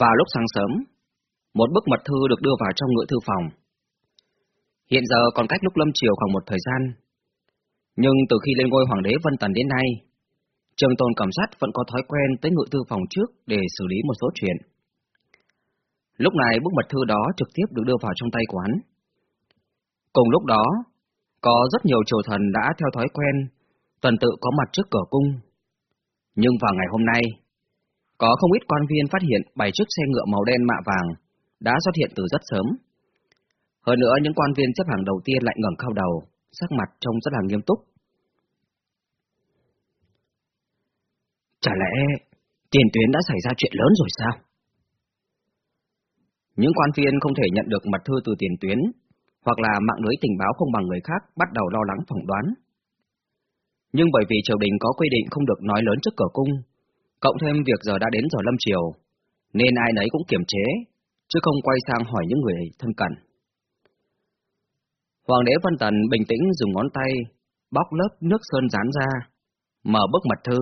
Vào lúc sáng sớm, một bức mật thư được đưa vào trong ngựa thư phòng. Hiện giờ còn cách lúc lâm chiều khoảng một thời gian. Nhưng từ khi lên ngôi hoàng đế Vân Tần đến nay, Trường tôn cảm sát vẫn có thói quen tới ngự thư phòng trước để xử lý một số chuyện. Lúc này bức mật thư đó trực tiếp được đưa vào trong tay quán. Cùng lúc đó, có rất nhiều triều thần đã theo thói quen, tuần tự có mặt trước cửa cung. Nhưng vào ngày hôm nay, có không ít quan viên phát hiện bảy chiếc xe ngựa màu đen mạ vàng đã xuất hiện từ rất sớm. Hơn nữa những quan viên xếp hàng đầu tiên lại ngẩng cao đầu, sắc mặt trông rất là nghiêm túc. Chả lẽ tiền tuyến đã xảy ra chuyện lớn rồi sao? Những quan viên không thể nhận được mật thư từ tiền tuyến, hoặc là mạng lưới tình báo không bằng người khác bắt đầu lo lắng phỏng đoán. Nhưng bởi vì triều đình có quy định không được nói lớn trước cửa cung, cộng thêm việc giờ đã đến giờ lâm chiều, nên ai nấy cũng kiềm chế, chứ không quay sang hỏi những người thân cận. Hoàng đế Văn Tần bình tĩnh dùng ngón tay, bóc lớp nước sơn dán ra, mở bức mật thư.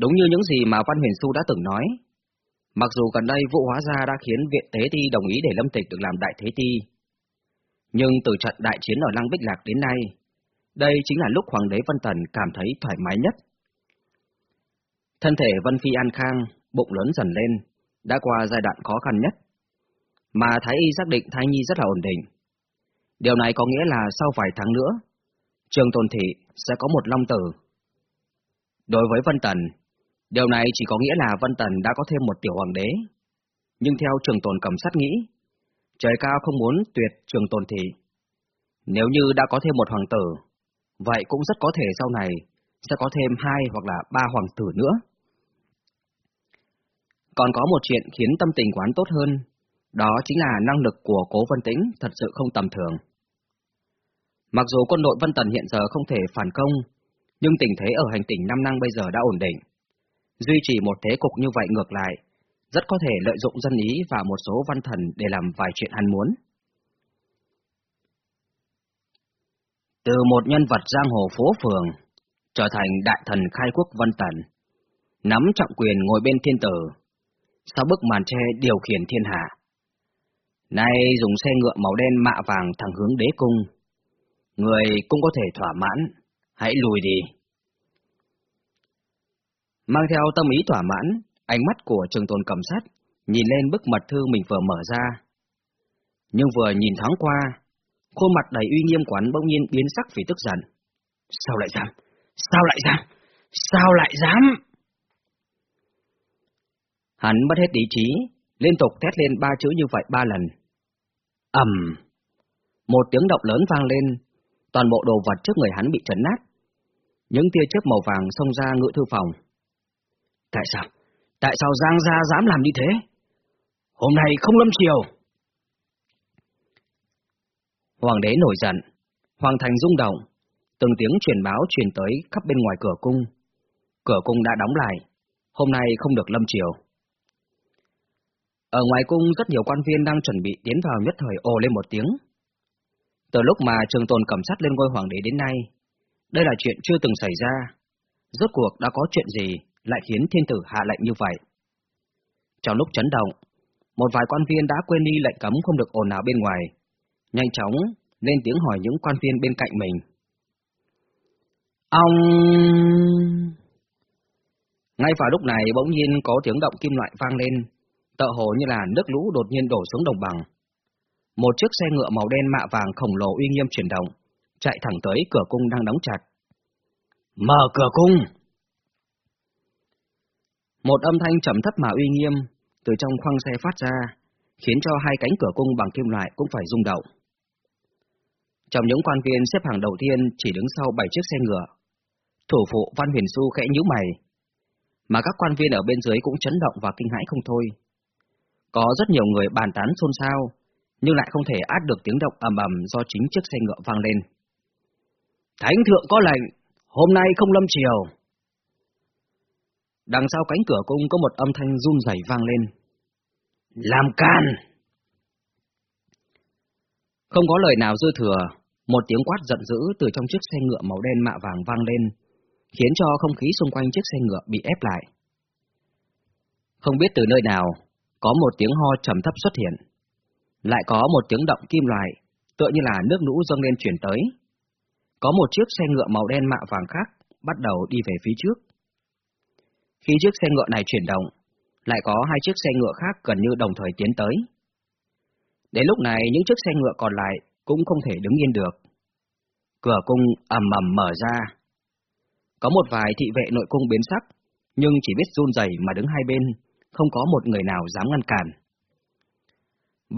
Đúng như những gì mà Văn Huyền Xu đã từng nói, mặc dù gần đây Vũ Hóa Gia đã khiến Viện Tế Ti đồng ý để Lâm Tịch được làm Đại Thế Ti, nhưng từ trận đại chiến ở Lăng Bích Lạc đến nay, đây chính là lúc Hoàng đế Văn Tần cảm thấy thoải mái nhất. Thân thể Vân Phi an khang, bụng lớn dần lên, đã qua giai đoạn khó khăn nhất. Mà Thái Y xác định thai nhi rất là ổn định. Điều này có nghĩa là sau vài tháng nữa, Trường Tôn Thị sẽ có một long tử. Đối với Vân Tần, điều này chỉ có nghĩa là Vân Tần đã có thêm một tiểu hoàng đế. Nhưng theo Trường Tồn cầm sát nghĩ, trời cao không muốn tuyệt Trường Tồn Thị. Nếu như đã có thêm một hoàng tử, vậy cũng rất có thể sau này sẽ có thêm hai hoặc là ba hoàng tử nữa. Còn có một chuyện khiến tâm tình quán tốt hơn, đó chính là năng lực của cố Vân Tĩnh thật sự không tầm thường. Mặc dù quân đội Vân Tần hiện giờ không thể phản công, nhưng tình thế ở hành tỉnh Nam Năng bây giờ đã ổn định. Duy trì một thế cục như vậy ngược lại, rất có thể lợi dụng dân ý và một số văn thần để làm vài chuyện hắn muốn. Từ một nhân vật giang hồ phố phường, trở thành đại thần khai quốc Vân Tần, nắm trọng quyền ngồi bên thiên tử, sau bức màn tre điều khiển thiên hạ. Nay dùng xe ngựa màu đen mạ vàng thẳng hướng đế cung. Người cũng có thể thỏa mãn, hãy lùi đi. Mang theo tâm ý thỏa mãn, ánh mắt của trường tồn cầm sát, nhìn lên bức mật thư mình vừa mở ra. Nhưng vừa nhìn thoáng qua, khuôn mặt đầy uy nghiêm quán bỗng nhiên biến sắc vì tức giận. Sao lại dám? Sao lại dám? Sao lại dám? Hắn mất hết ý chí, liên tục thét lên ba chữ như vậy ba lần. ầm, Một tiếng động lớn vang lên, toàn bộ đồ vật trước người hắn bị chấn nát. Những tia chớp màu vàng xông ra ngự thư phòng. Tại sao? Tại sao Giang Gia dám làm như thế? Hôm nay không lâm chiều. Hoàng đế nổi giận, hoàng thành rung động, từng tiếng truyền báo truyền tới khắp bên ngoài cửa cung. Cửa cung đã đóng lại, hôm nay không được lâm chiều. Ở ngoài cung rất nhiều quan viên đang chuẩn bị tiến vào nhất thời ồ lên một tiếng. Từ lúc mà trường tồn cầm sát lên ngôi hoàng đế đến nay, đây là chuyện chưa từng xảy ra. Rốt cuộc đã có chuyện gì lại khiến thiên tử hạ lệnh như vậy? Trong lúc chấn động, một vài quan viên đã quên đi lệnh cấm không được ồn ào bên ngoài, nhanh chóng lên tiếng hỏi những quan viên bên cạnh mình. Ông... Ngay vào lúc này bỗng nhiên có tiếng động kim loại vang lên, tợ hồ như là nước lũ đột nhiên đổ xuống đồng bằng. Một chiếc xe ngựa màu đen mạ vàng khổng lồ uy nghiêm chuyển động, chạy thẳng tới cửa cung đang đóng chặt. Mở cửa cung! Một âm thanh trầm thấp mà uy nghiêm từ trong khoang xe phát ra, khiến cho hai cánh cửa cung bằng kim loại cũng phải rung động. Trong những quan viên xếp hàng đầu tiên chỉ đứng sau bảy chiếc xe ngựa, thủ phụ Văn Huyền Xu khẽ nhíu mày, mà các quan viên ở bên dưới cũng chấn động và kinh hãi không thôi. Có rất nhiều người bàn tán xôn xao, nhưng lại không thể át được tiếng động ầm ầm do chính chiếc xe ngựa vang lên. Thánh thượng có lệnh, hôm nay không lâm chiều. Đằng sau cánh cửa cung có một âm thanh run rẩy vang lên. Làm can! Không có lời nào dư thừa, một tiếng quát giận dữ từ trong chiếc xe ngựa màu đen mạ vàng vang lên, khiến cho không khí xung quanh chiếc xe ngựa bị ép lại. Không biết từ nơi nào, có một tiếng ho trầm thấp xuất hiện. Lại có một tiếng động kim loại, tựa như là nước lũ dâng lên chuyển tới. Có một chiếc xe ngựa màu đen mạ vàng khác bắt đầu đi về phía trước. Khi chiếc xe ngựa này chuyển động, lại có hai chiếc xe ngựa khác gần như đồng thời tiến tới. Đến lúc này những chiếc xe ngựa còn lại cũng không thể đứng yên được. Cửa cung ầm ầm mở ra. Có một vài thị vệ nội cung biến sắc, nhưng chỉ biết run rẩy mà đứng hai bên, không có một người nào dám ngăn cản.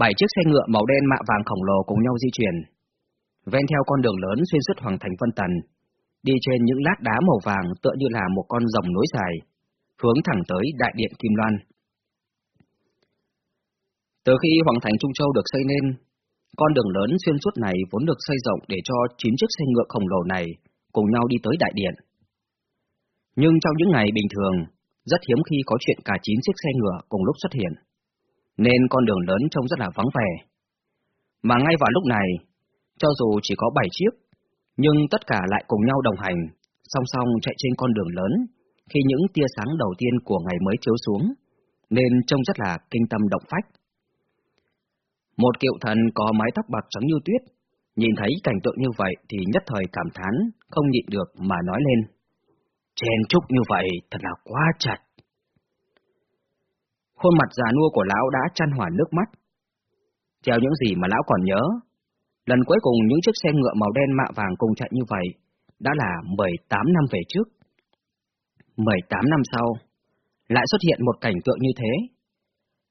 Bảy chiếc xe ngựa màu đen mạ vàng khổng lồ cùng nhau di chuyển, ven theo con đường lớn xuyên suốt hoàng thành Vân Tần, đi trên những lát đá màu vàng tựa như là một con rồng nối dài, hướng thẳng tới đại điện Kim Loan. Từ khi Hoàng thành Trung Châu được xây nên, con đường lớn xuyên suốt này vốn được xây rộng để cho chín chiếc xe ngựa khổng lồ này cùng nhau đi tới đại điện. Nhưng trong những ngày bình thường, rất hiếm khi có chuyện cả chín chiếc xe ngựa cùng lúc xuất hiện, nên con đường lớn trông rất là vắng vẻ. Mà ngay vào lúc này, cho dù chỉ có bảy chiếc, nhưng tất cả lại cùng nhau đồng hành, song song chạy trên con đường lớn, khi những tia sáng đầu tiên của ngày mới chiếu xuống, nên trông rất là kinh tâm động phách. Một kiệu thần có mái tóc bạc trắng như tuyết, nhìn thấy cảnh tượng như vậy thì nhất thời cảm thán, không nhịn được mà nói lên. Chen chúc như vậy thật là quá chặt. Khuôn mặt già nua của lão đã chăn hỏa nước mắt. Theo những gì mà lão còn nhớ, lần cuối cùng những chiếc xe ngựa màu đen mạ vàng cùng chạy như vậy đã là 18 năm về trước. 18 năm sau, lại xuất hiện một cảnh tượng như thế.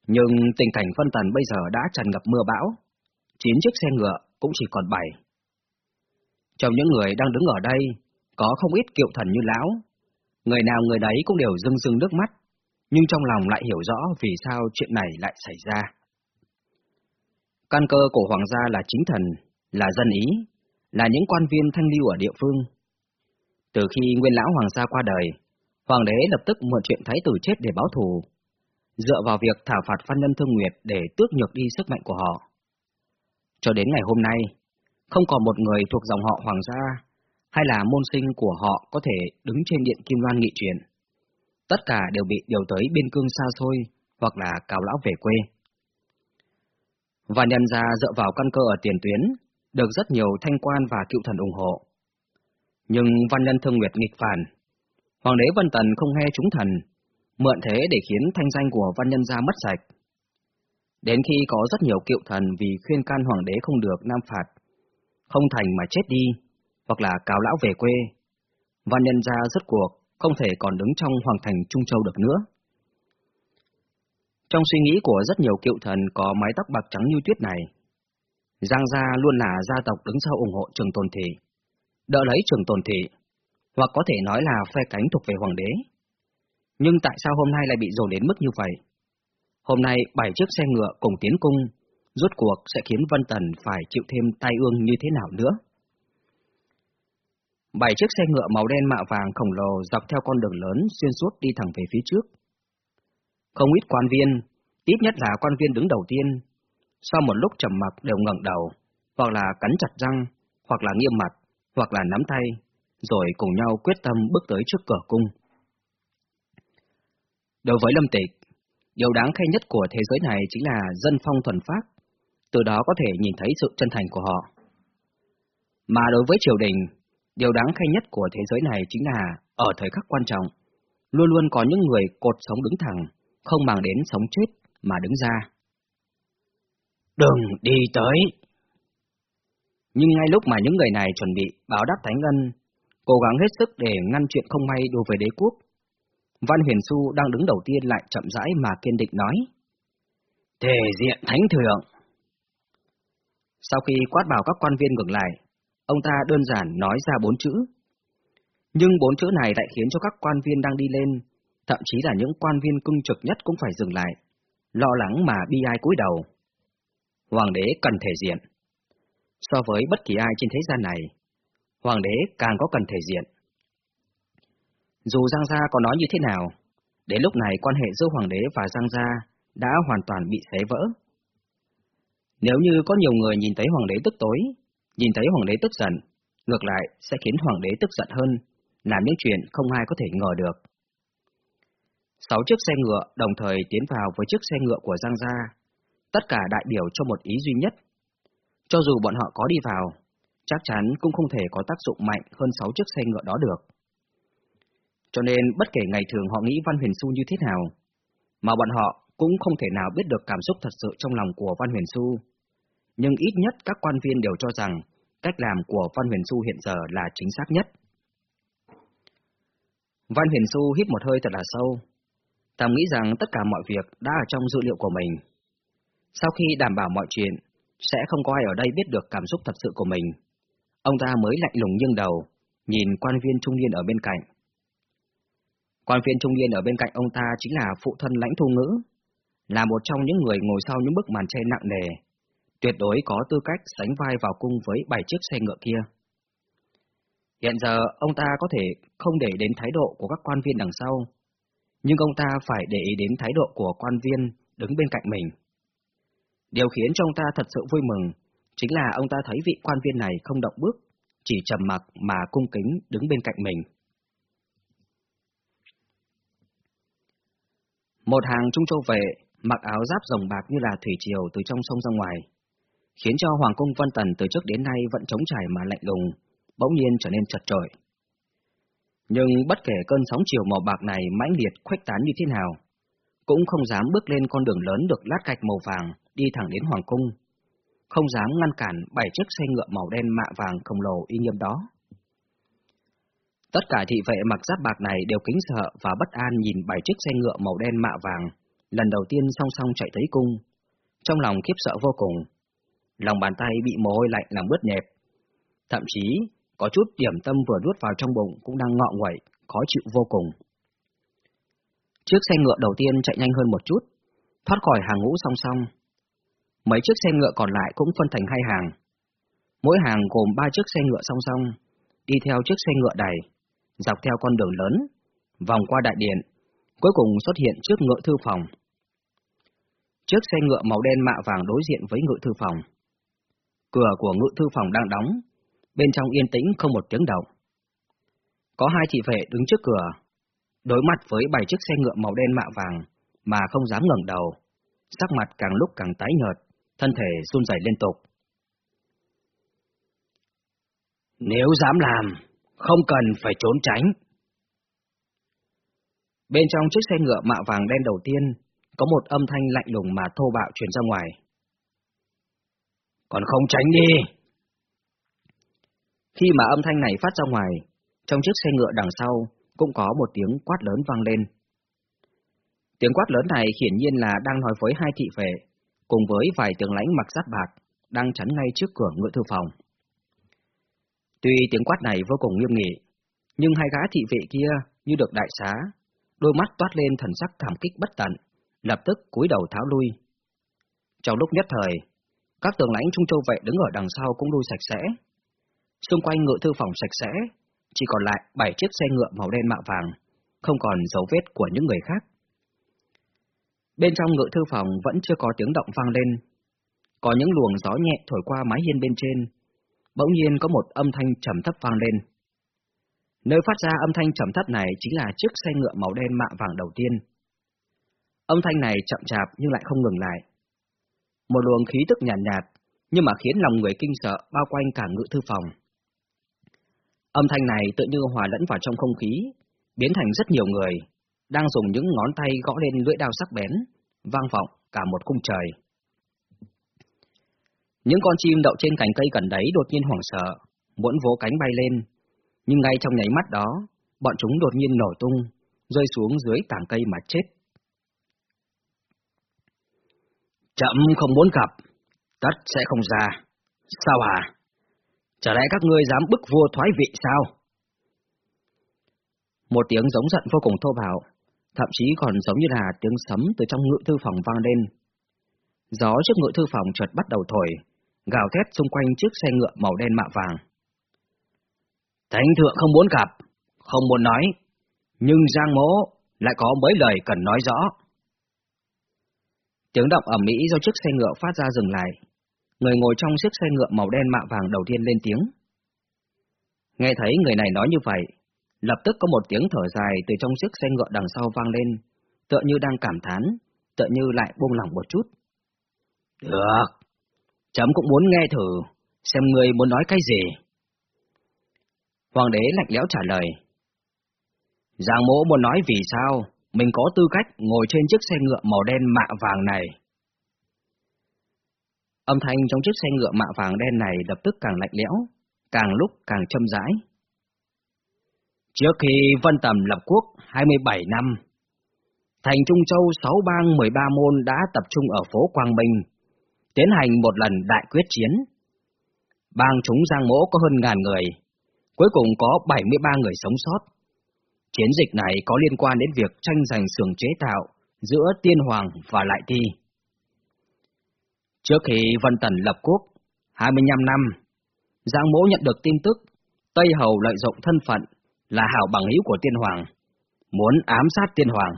Nhưng tình cảnh phân tần bây giờ đã tràn ngập mưa bão, chín chiếc xe ngựa cũng chỉ còn bảy. Trong những người đang đứng ở đây, có không ít kiệu thần như lão, người nào người đấy cũng đều rưng rưng nước mắt, nhưng trong lòng lại hiểu rõ vì sao chuyện này lại xảy ra. Căn cơ của hoàng gia là chính thần, là dân ý, là những quan viên thanh lưu ở địa phương. Từ khi nguyên lão hoàng gia qua đời, hoàng đế lập tức mượn chuyện thái tử chết để báo thù, dựa vào việc thảo phạt phan nhân thương nguyệt để tước nhược đi sức mạnh của họ. Cho đến ngày hôm nay, không còn một người thuộc dòng họ hoàng gia hay là môn sinh của họ có thể đứng trên điện Kim Loan nghị truyền. Tất cả đều bị điều tới biên cương xa xôi hoặc là cào lão về quê. Và nhân gia dựa vào căn cơ ở tiền tuyến, được rất nhiều thanh quan và cựu thần ủng hộ. Nhưng văn nhân thương nguyệt nghịch phản. Hoàng đế Vân Tần không nghe chúng thần, mượn thế để khiến thanh danh của văn nhân gia mất sạch. Đến khi có rất nhiều cựu thần vì khuyên can hoàng đế không được nam phạt, không thành mà chết đi, hoặc là cáo lão về quê, văn nhân gia rất cuộc không thể còn đứng trong hoàng thành Trung Châu được nữa. Trong suy nghĩ của rất nhiều cựu thần có mái tóc bạc trắng như tuyết này, Giang Gia luôn là gia tộc đứng sau ủng hộ trường tồn thị, đỡ lấy trường tồn thị, hoặc có thể nói là phe cánh thuộc về hoàng đế. Nhưng tại sao hôm nay lại bị dồn đến mức như vậy? Hôm nay bảy chiếc xe ngựa cùng tiến cung, rốt cuộc sẽ khiến Vân Tần phải chịu thêm tai ương như thế nào nữa? Bảy chiếc xe ngựa màu đen mạ vàng khổng lồ dọc theo con đường lớn xuyên suốt đi thẳng về phía trước. Không ít quan viên, ít nhất là quan viên đứng đầu tiên, sau một lúc trầm mặc đều ngẩng đầu, hoặc là cắn chặt răng, hoặc là nghiêm mặt, hoặc là nắm tay, rồi cùng nhau quyết tâm bước tới trước cửa cung. Đối với Lâm Tịch, điều đáng khen nhất của thế giới này chính là dân phong thuần phát, từ đó có thể nhìn thấy sự chân thành của họ. Mà đối với triều đình, điều đáng khen nhất của thế giới này chính là ở thời khắc quan trọng, luôn luôn có những người cột sống đứng thẳng, không màng đến sống chết mà đứng ra. Đừng đi tới! Nhưng ngay lúc mà những người này chuẩn bị báo đáp Thánh Ân, cố gắng hết sức để ngăn chuyện không may đối với đế quốc, Văn Huyền Xu đang đứng đầu tiên lại chậm rãi mà kiên định nói. Thể diện thánh thượng! Sau khi quát bảo các quan viên ngừng lại, ông ta đơn giản nói ra bốn chữ. Nhưng bốn chữ này lại khiến cho các quan viên đang đi lên, thậm chí là những quan viên cưng trực nhất cũng phải dừng lại, lo lắng mà bi ai cúi đầu. Hoàng đế cần thể diện. So với bất kỳ ai trên thế gian này, Hoàng đế càng có cần thể diện. Dù Giang Gia có nói như thế nào, đến lúc này quan hệ giữa Hoàng đế và Giang Gia đã hoàn toàn bị xé vỡ. Nếu như có nhiều người nhìn thấy Hoàng đế tức tối, nhìn thấy Hoàng đế tức giận, ngược lại sẽ khiến Hoàng đế tức giận hơn, làm những chuyện không ai có thể ngờ được. Sáu chiếc xe ngựa đồng thời tiến vào với chiếc xe ngựa của Giang Gia, tất cả đại biểu cho một ý duy nhất. Cho dù bọn họ có đi vào, chắc chắn cũng không thể có tác dụng mạnh hơn sáu chiếc xe ngựa đó được. Cho nên bất kể ngày thường họ nghĩ Văn Huyền Xu như thế nào, mà bọn họ cũng không thể nào biết được cảm xúc thật sự trong lòng của Văn Huyền Xu. Nhưng ít nhất các quan viên đều cho rằng cách làm của Văn Huyền Xu hiện giờ là chính xác nhất. Văn Huyền Xu hít một hơi thật là sâu. Tạm nghĩ rằng tất cả mọi việc đã ở trong dữ liệu của mình. Sau khi đảm bảo mọi chuyện, sẽ không có ai ở đây biết được cảm xúc thật sự của mình. Ông ta mới lạnh lùng nghiêng đầu, nhìn quan viên trung niên ở bên cạnh. Quan viên trung niên ở bên cạnh ông ta chính là phụ thân lãnh thu ngữ, là một trong những người ngồi sau những bức màn che nặng nề, tuyệt đối có tư cách sánh vai vào cung với bảy chiếc xe ngựa kia. Hiện giờ ông ta có thể không để đến thái độ của các quan viên đằng sau, nhưng ông ta phải để ý đến thái độ của quan viên đứng bên cạnh mình. Điều khiến cho ông ta thật sự vui mừng chính là ông ta thấy vị quan viên này không động bước, chỉ trầm mặc mà cung kính đứng bên cạnh mình. Một hàng trung châu vệ mặc áo giáp rồng bạc như là thủy triều từ trong sông ra ngoài, khiến cho Hoàng cung Vân Tần từ trước đến nay vẫn chống trải mà lạnh lùng, bỗng nhiên trở nên chật trội. Nhưng bất kể cơn sóng chiều màu bạc này mãnh liệt khuếch tán như thế nào, cũng không dám bước lên con đường lớn được lát gạch màu vàng đi thẳng đến Hoàng cung, không dám ngăn cản bảy chiếc xe ngựa màu đen mạ vàng khổng lồ y nghiêm đó. Tất cả thị vệ mặc giáp bạc này đều kính sợ và bất an nhìn bảy chiếc xe ngựa màu đen mạ vàng, lần đầu tiên song song chạy tới cung, trong lòng khiếp sợ vô cùng. Lòng bàn tay bị mồ hôi lạnh làm bớt nhẹp. Thậm chí, có chút điểm tâm vừa nuốt vào trong bụng cũng đang ngọ nguậy, khó chịu vô cùng. Chiếc xe ngựa đầu tiên chạy nhanh hơn một chút, thoát khỏi hàng ngũ song song. Mấy chiếc xe ngựa còn lại cũng phân thành hai hàng. Mỗi hàng gồm ba chiếc xe ngựa song song, đi theo chiếc xe ngựa đầy, dọc theo con đường lớn, vòng qua đại điện, cuối cùng xuất hiện trước ngựa thư phòng. Chiếc xe ngựa màu đen mạ vàng đối diện với ngựa thư phòng. Cửa của ngựa thư phòng đang đóng, bên trong yên tĩnh không một tiếng động. Có hai thị vệ đứng trước cửa, đối mặt với bảy chiếc xe ngựa màu đen mạ vàng mà không dám ngẩng đầu, sắc mặt càng lúc càng tái nhợt, thân thể run rẩy liên tục. Nếu dám làm, không cần phải trốn tránh. Bên trong chiếc xe ngựa mạ vàng đen đầu tiên, có một âm thanh lạnh lùng mà thô bạo truyền ra ngoài. Còn không tránh đi! Khi mà âm thanh này phát ra ngoài, trong chiếc xe ngựa đằng sau cũng có một tiếng quát lớn vang lên. Tiếng quát lớn này hiển nhiên là đang nói với hai thị vệ, cùng với vài tướng lãnh mặc giáp bạc, đang chắn ngay trước cửa ngựa thư phòng. Tuy tiếng quát này vô cùng nghiêm nghị, nhưng hai gã thị vệ kia như được đại xá, đôi mắt toát lên thần sắc cảm kích bất tận, lập tức cúi đầu tháo lui. Trong lúc nhất thời, các tường lãnh Trung Châu vệ đứng ở đằng sau cũng lui sạch sẽ. Xung quanh ngựa thư phòng sạch sẽ, chỉ còn lại bảy chiếc xe ngựa màu đen mạ vàng, không còn dấu vết của những người khác. Bên trong ngựa thư phòng vẫn chưa có tiếng động vang lên. Có những luồng gió nhẹ thổi qua mái hiên bên trên. Bỗng nhiên có một âm thanh trầm thấp vang lên. Nơi phát ra âm thanh trầm thấp này chính là chiếc xe ngựa màu đen mạ vàng đầu tiên. Âm thanh này chậm chạp nhưng lại không ngừng lại. Một luồng khí tức nhàn nhạt, nhạt, nhưng mà khiến lòng người kinh sợ bao quanh cả ngự thư phòng. Âm thanh này tự như hòa lẫn vào trong không khí, biến thành rất nhiều người, đang dùng những ngón tay gõ lên lưỡi đao sắc bén, vang vọng cả một cung trời. Những con chim đậu trên cành cây gần đấy đột nhiên hoảng sợ, muốn vỗ cánh bay lên, nhưng ngay trong nháy mắt đó, bọn chúng đột nhiên nổ tung, rơi xuống dưới tảng cây mà chết. Chậm không muốn gặp, tất sẽ không ra. Sao à? Chả lẽ các ngươi dám bức vua thoái vị sao? Một tiếng giống giận vô cùng thô bạo, thậm chí còn giống như là tiếng sấm từ trong ngự thư phòng vang lên. Gió trước ngự thư phòng chợt bắt đầu thổi, gào thét xung quanh chiếc xe ngựa màu đen mạ vàng. Thánh thượng không muốn gặp, không muốn nói, nhưng Giang Mỗ lại có mấy lời cần nói rõ. Tiếng động ẩm mỹ do chiếc xe ngựa phát ra dừng lại. Người ngồi trong chiếc xe ngựa màu đen mạ vàng đầu tiên lên tiếng. Nghe thấy người này nói như vậy, lập tức có một tiếng thở dài từ trong chiếc xe ngựa đằng sau vang lên, tựa như đang cảm thán, tựa như lại buông lỏng một chút. Được, chấm cũng muốn nghe thử, xem người muốn nói cái gì. Hoàng đế lạnh lẽo trả lời. Giang mỗ muốn nói vì sao mình có tư cách ngồi trên chiếc xe ngựa màu đen mạ vàng này. Âm thanh trong chiếc xe ngựa mạ vàng đen này lập tức càng lạnh lẽo, càng lúc càng châm rãi. Trước khi Vân Tầm lập quốc 27 năm, thành Trung Châu 6 bang 13 môn đã tập trung ở phố Quang Minh, tiến hành một lần đại quyết chiến. Bang chúng Giang Mỗ có hơn ngàn người, cuối cùng có 73 người sống sót. Chiến dịch này có liên quan đến việc tranh giành xưởng chế tạo giữa Tiên Hoàng và Lại Thi. Trước khi Vân Tần lập quốc, 25 năm, Giang Mỗ nhận được tin tức Tây Hầu lợi dụng thân phận là hảo bằng hữu của Tiên Hoàng, muốn ám sát Tiên Hoàng.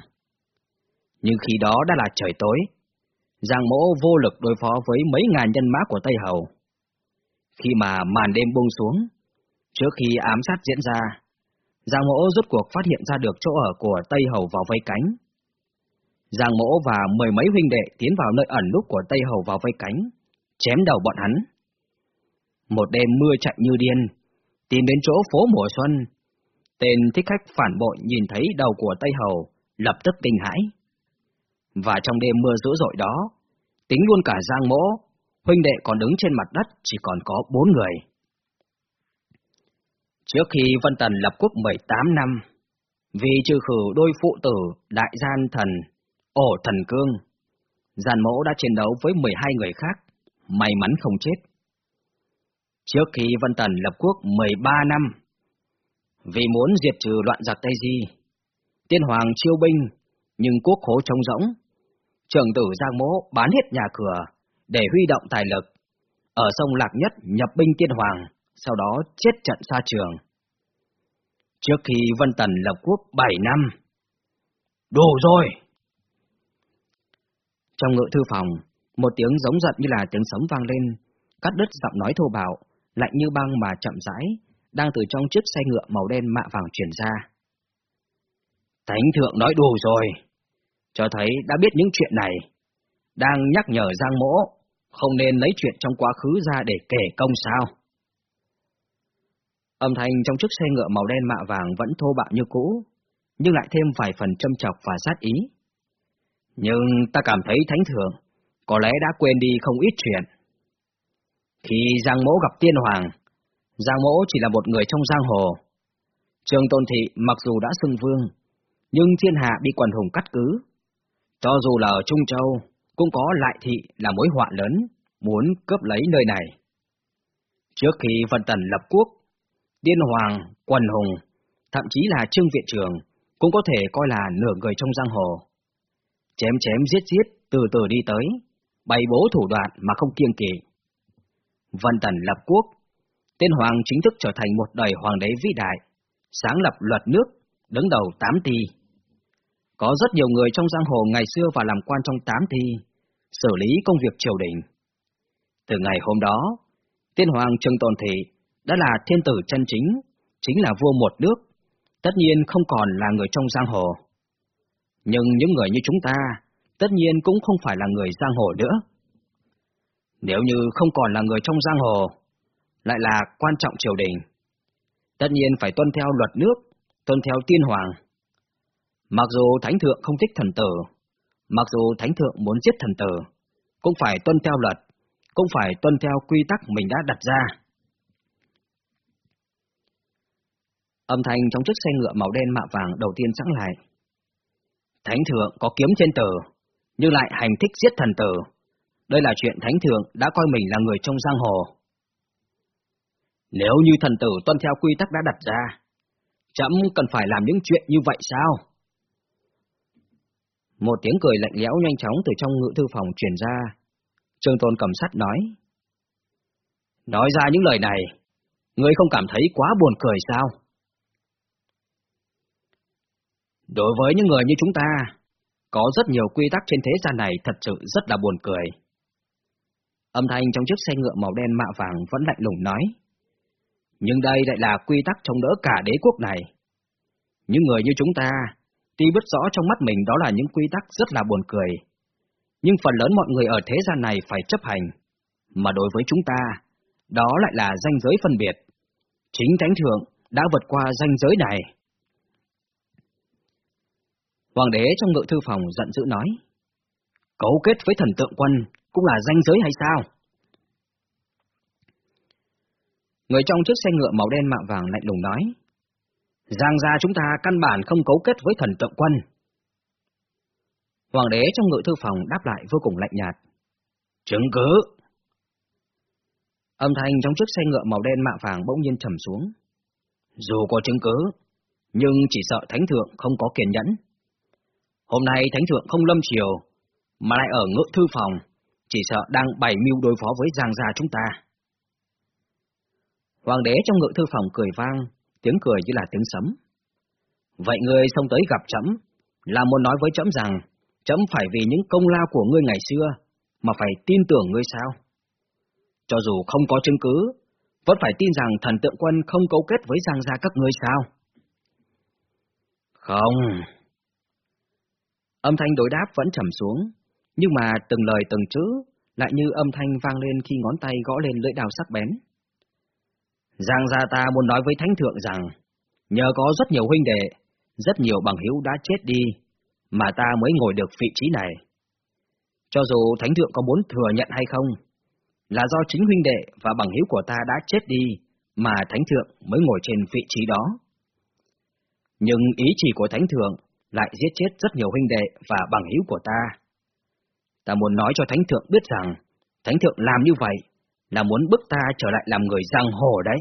Nhưng khi đó đã là trời tối, Giang Mỗ vô lực đối phó với mấy ngàn nhân mã của Tây Hầu. Khi mà màn đêm buông xuống, trước khi ám sát diễn ra, Giang Mỗ rốt cuộc phát hiện ra được chỗ ở của Tây Hầu vào vây cánh. Giang Mỗ và mười mấy huynh đệ tiến vào nơi ẩn núp của Tây Hầu vào vây cánh, chém đầu bọn hắn. Một đêm mưa chạy như điên, tìm đến chỗ phố mùa xuân. Tên thích khách phản bội nhìn thấy đầu của Tây Hầu, lập tức kinh hãi. Và trong đêm mưa dữ dội đó, tính luôn cả Giang Mỗ, huynh đệ còn đứng trên mặt đất chỉ còn có bốn người. Trước khi Vân Tần lập quốc 18 năm, vì trừ khử đôi phụ tử đại gian thần, ổ thần cương, giàn mẫu đã chiến đấu với 12 người khác, may mắn không chết. Trước khi Vân Tần lập quốc 13 năm, vì muốn diệt trừ loạn giặc Tây Di, tiên hoàng chiêu binh, nhưng quốc khố trống rỗng, trưởng tử Giang Mỗ bán hết nhà cửa để huy động tài lực, ở sông Lạc Nhất nhập binh tiên hoàng, sau đó chết trận xa trường. Trước khi Vân Tần lập quốc 7 năm. Đủ rồi! Trong ngự thư phòng, một tiếng giống giận như là tiếng sấm vang lên, cắt đứt giọng nói thô bạo, lạnh như băng mà chậm rãi, đang từ trong chiếc xe ngựa màu đen mạ vàng chuyển ra. Thánh thượng nói đủ rồi, cho thấy đã biết những chuyện này, đang nhắc nhở Giang Mỗ, không nên lấy chuyện trong quá khứ ra để kể công sao. Âm thanh trong chiếc xe ngựa màu đen mạ vàng vẫn thô bạo như cũ, nhưng lại thêm vài phần châm chọc và sát ý. Nhưng ta cảm thấy thánh thượng có lẽ đã quên đi không ít chuyện. Khi Giang Mỗ gặp Tiên Hoàng, Giang Mỗ chỉ là một người trong giang hồ. Trường Tôn Thị mặc dù đã xưng vương, nhưng thiên hạ bị quần hùng cắt cứ. Cho dù là ở Trung Châu, cũng có lại thị là mối họa lớn, muốn cướp lấy nơi này. Trước khi Vân Tần lập quốc, điên Hoàng, Quần Hùng, thậm chí là Trương Viện Trường, cũng có thể coi là nửa người trong giang hồ. Chém chém giết giết, từ từ đi tới, bày bố thủ đoạn mà không kiêng kỵ. Vân Tần lập quốc, tên Hoàng chính thức trở thành một đời hoàng đế vĩ đại, sáng lập luật nước, đứng đầu tám ti. Có rất nhiều người trong giang hồ ngày xưa vào làm quan trong tám ti, xử lý công việc triều đình. Từ ngày hôm đó, Tiên Hoàng Trương Tồn Thị đã là thiên tử chân chính, chính là vua một nước, tất nhiên không còn là người trong giang hồ. Nhưng những người như chúng ta, tất nhiên cũng không phải là người giang hồ nữa. Nếu như không còn là người trong giang hồ, lại là quan trọng triều đình, tất nhiên phải tuân theo luật nước, tuân theo tiên hoàng. Mặc dù thánh thượng không thích thần tử, mặc dù thánh thượng muốn giết thần tử, cũng phải tuân theo luật, cũng phải tuân theo quy tắc mình đã đặt ra. Âm thanh trong chiếc xe ngựa màu đen mạ vàng đầu tiên sẵn lại. Thánh thượng có kiếm trên tờ, nhưng lại hành thích giết thần tử. Đây là chuyện thánh thượng đã coi mình là người trong giang hồ. Nếu như thần tử tuân theo quy tắc đã đặt ra, chậm cần phải làm những chuyện như vậy sao? Một tiếng cười lạnh lẽo nhanh chóng từ trong ngự thư phòng truyền ra. Trương Tôn cầm sắt nói. Nói ra những lời này, ngươi không cảm thấy quá buồn cười sao? Đối với những người như chúng ta, có rất nhiều quy tắc trên thế gian này thật sự rất là buồn cười. Âm thanh trong chiếc xe ngựa màu đen mạ vàng vẫn lạnh lùng nói. Nhưng đây lại là quy tắc chống đỡ cả đế quốc này. Những người như chúng ta, Tuy biết rõ trong mắt mình đó là những quy tắc rất là buồn cười, nhưng phần lớn mọi người ở thế gian này phải chấp hành, mà đối với chúng ta, đó lại là danh giới phân biệt. Chính Thánh Thượng đã vượt qua danh giới này. Hoàng đế trong ngự thư phòng giận dữ nói, cấu kết với thần tượng quân cũng là danh giới hay sao? Người trong chiếc xe ngựa màu đen mạ vàng lạnh lùng nói, Giang gia chúng ta căn bản không cấu kết với thần tượng quân. Hoàng đế trong ngự thư phòng đáp lại vô cùng lạnh nhạt. Chứng cứ! Âm thanh trong chiếc xe ngựa màu đen mạ vàng bỗng nhiên trầm xuống. Dù có chứng cứ, nhưng chỉ sợ thánh thượng không có kiên nhẫn. Hôm nay thánh thượng không lâm chiều, mà lại ở ngự thư phòng, chỉ sợ đang bày mưu đối phó với giang gia chúng ta. Hoàng đế trong ngự thư phòng cười vang, tiếng cười như là tiếng sấm. Vậy ngươi xông tới gặp chấm, là muốn nói với chấm rằng, chấm phải vì những công lao của ngươi ngày xưa, mà phải tin tưởng ngươi sao? Cho dù không có chứng cứ, vẫn phải tin rằng thần tượng quân không cấu kết với giang gia các ngươi sao? Không. Âm thanh đối đáp vẫn trầm xuống, nhưng mà từng lời từng chữ lại như âm thanh vang lên khi ngón tay gõ lên lưỡi đào sắc bén. Giang gia ta muốn nói với Thánh Thượng rằng, nhờ có rất nhiều huynh đệ, rất nhiều bằng hữu đã chết đi, mà ta mới ngồi được vị trí này. Cho dù Thánh Thượng có muốn thừa nhận hay không, là do chính huynh đệ và bằng hữu của ta đã chết đi, mà Thánh Thượng mới ngồi trên vị trí đó. Nhưng ý chỉ của Thánh Thượng lại giết chết rất nhiều huynh đệ và bằng hữu của ta. Ta muốn nói cho Thánh Thượng biết rằng, Thánh Thượng làm như vậy là muốn bức ta trở lại làm người giang hồ đấy.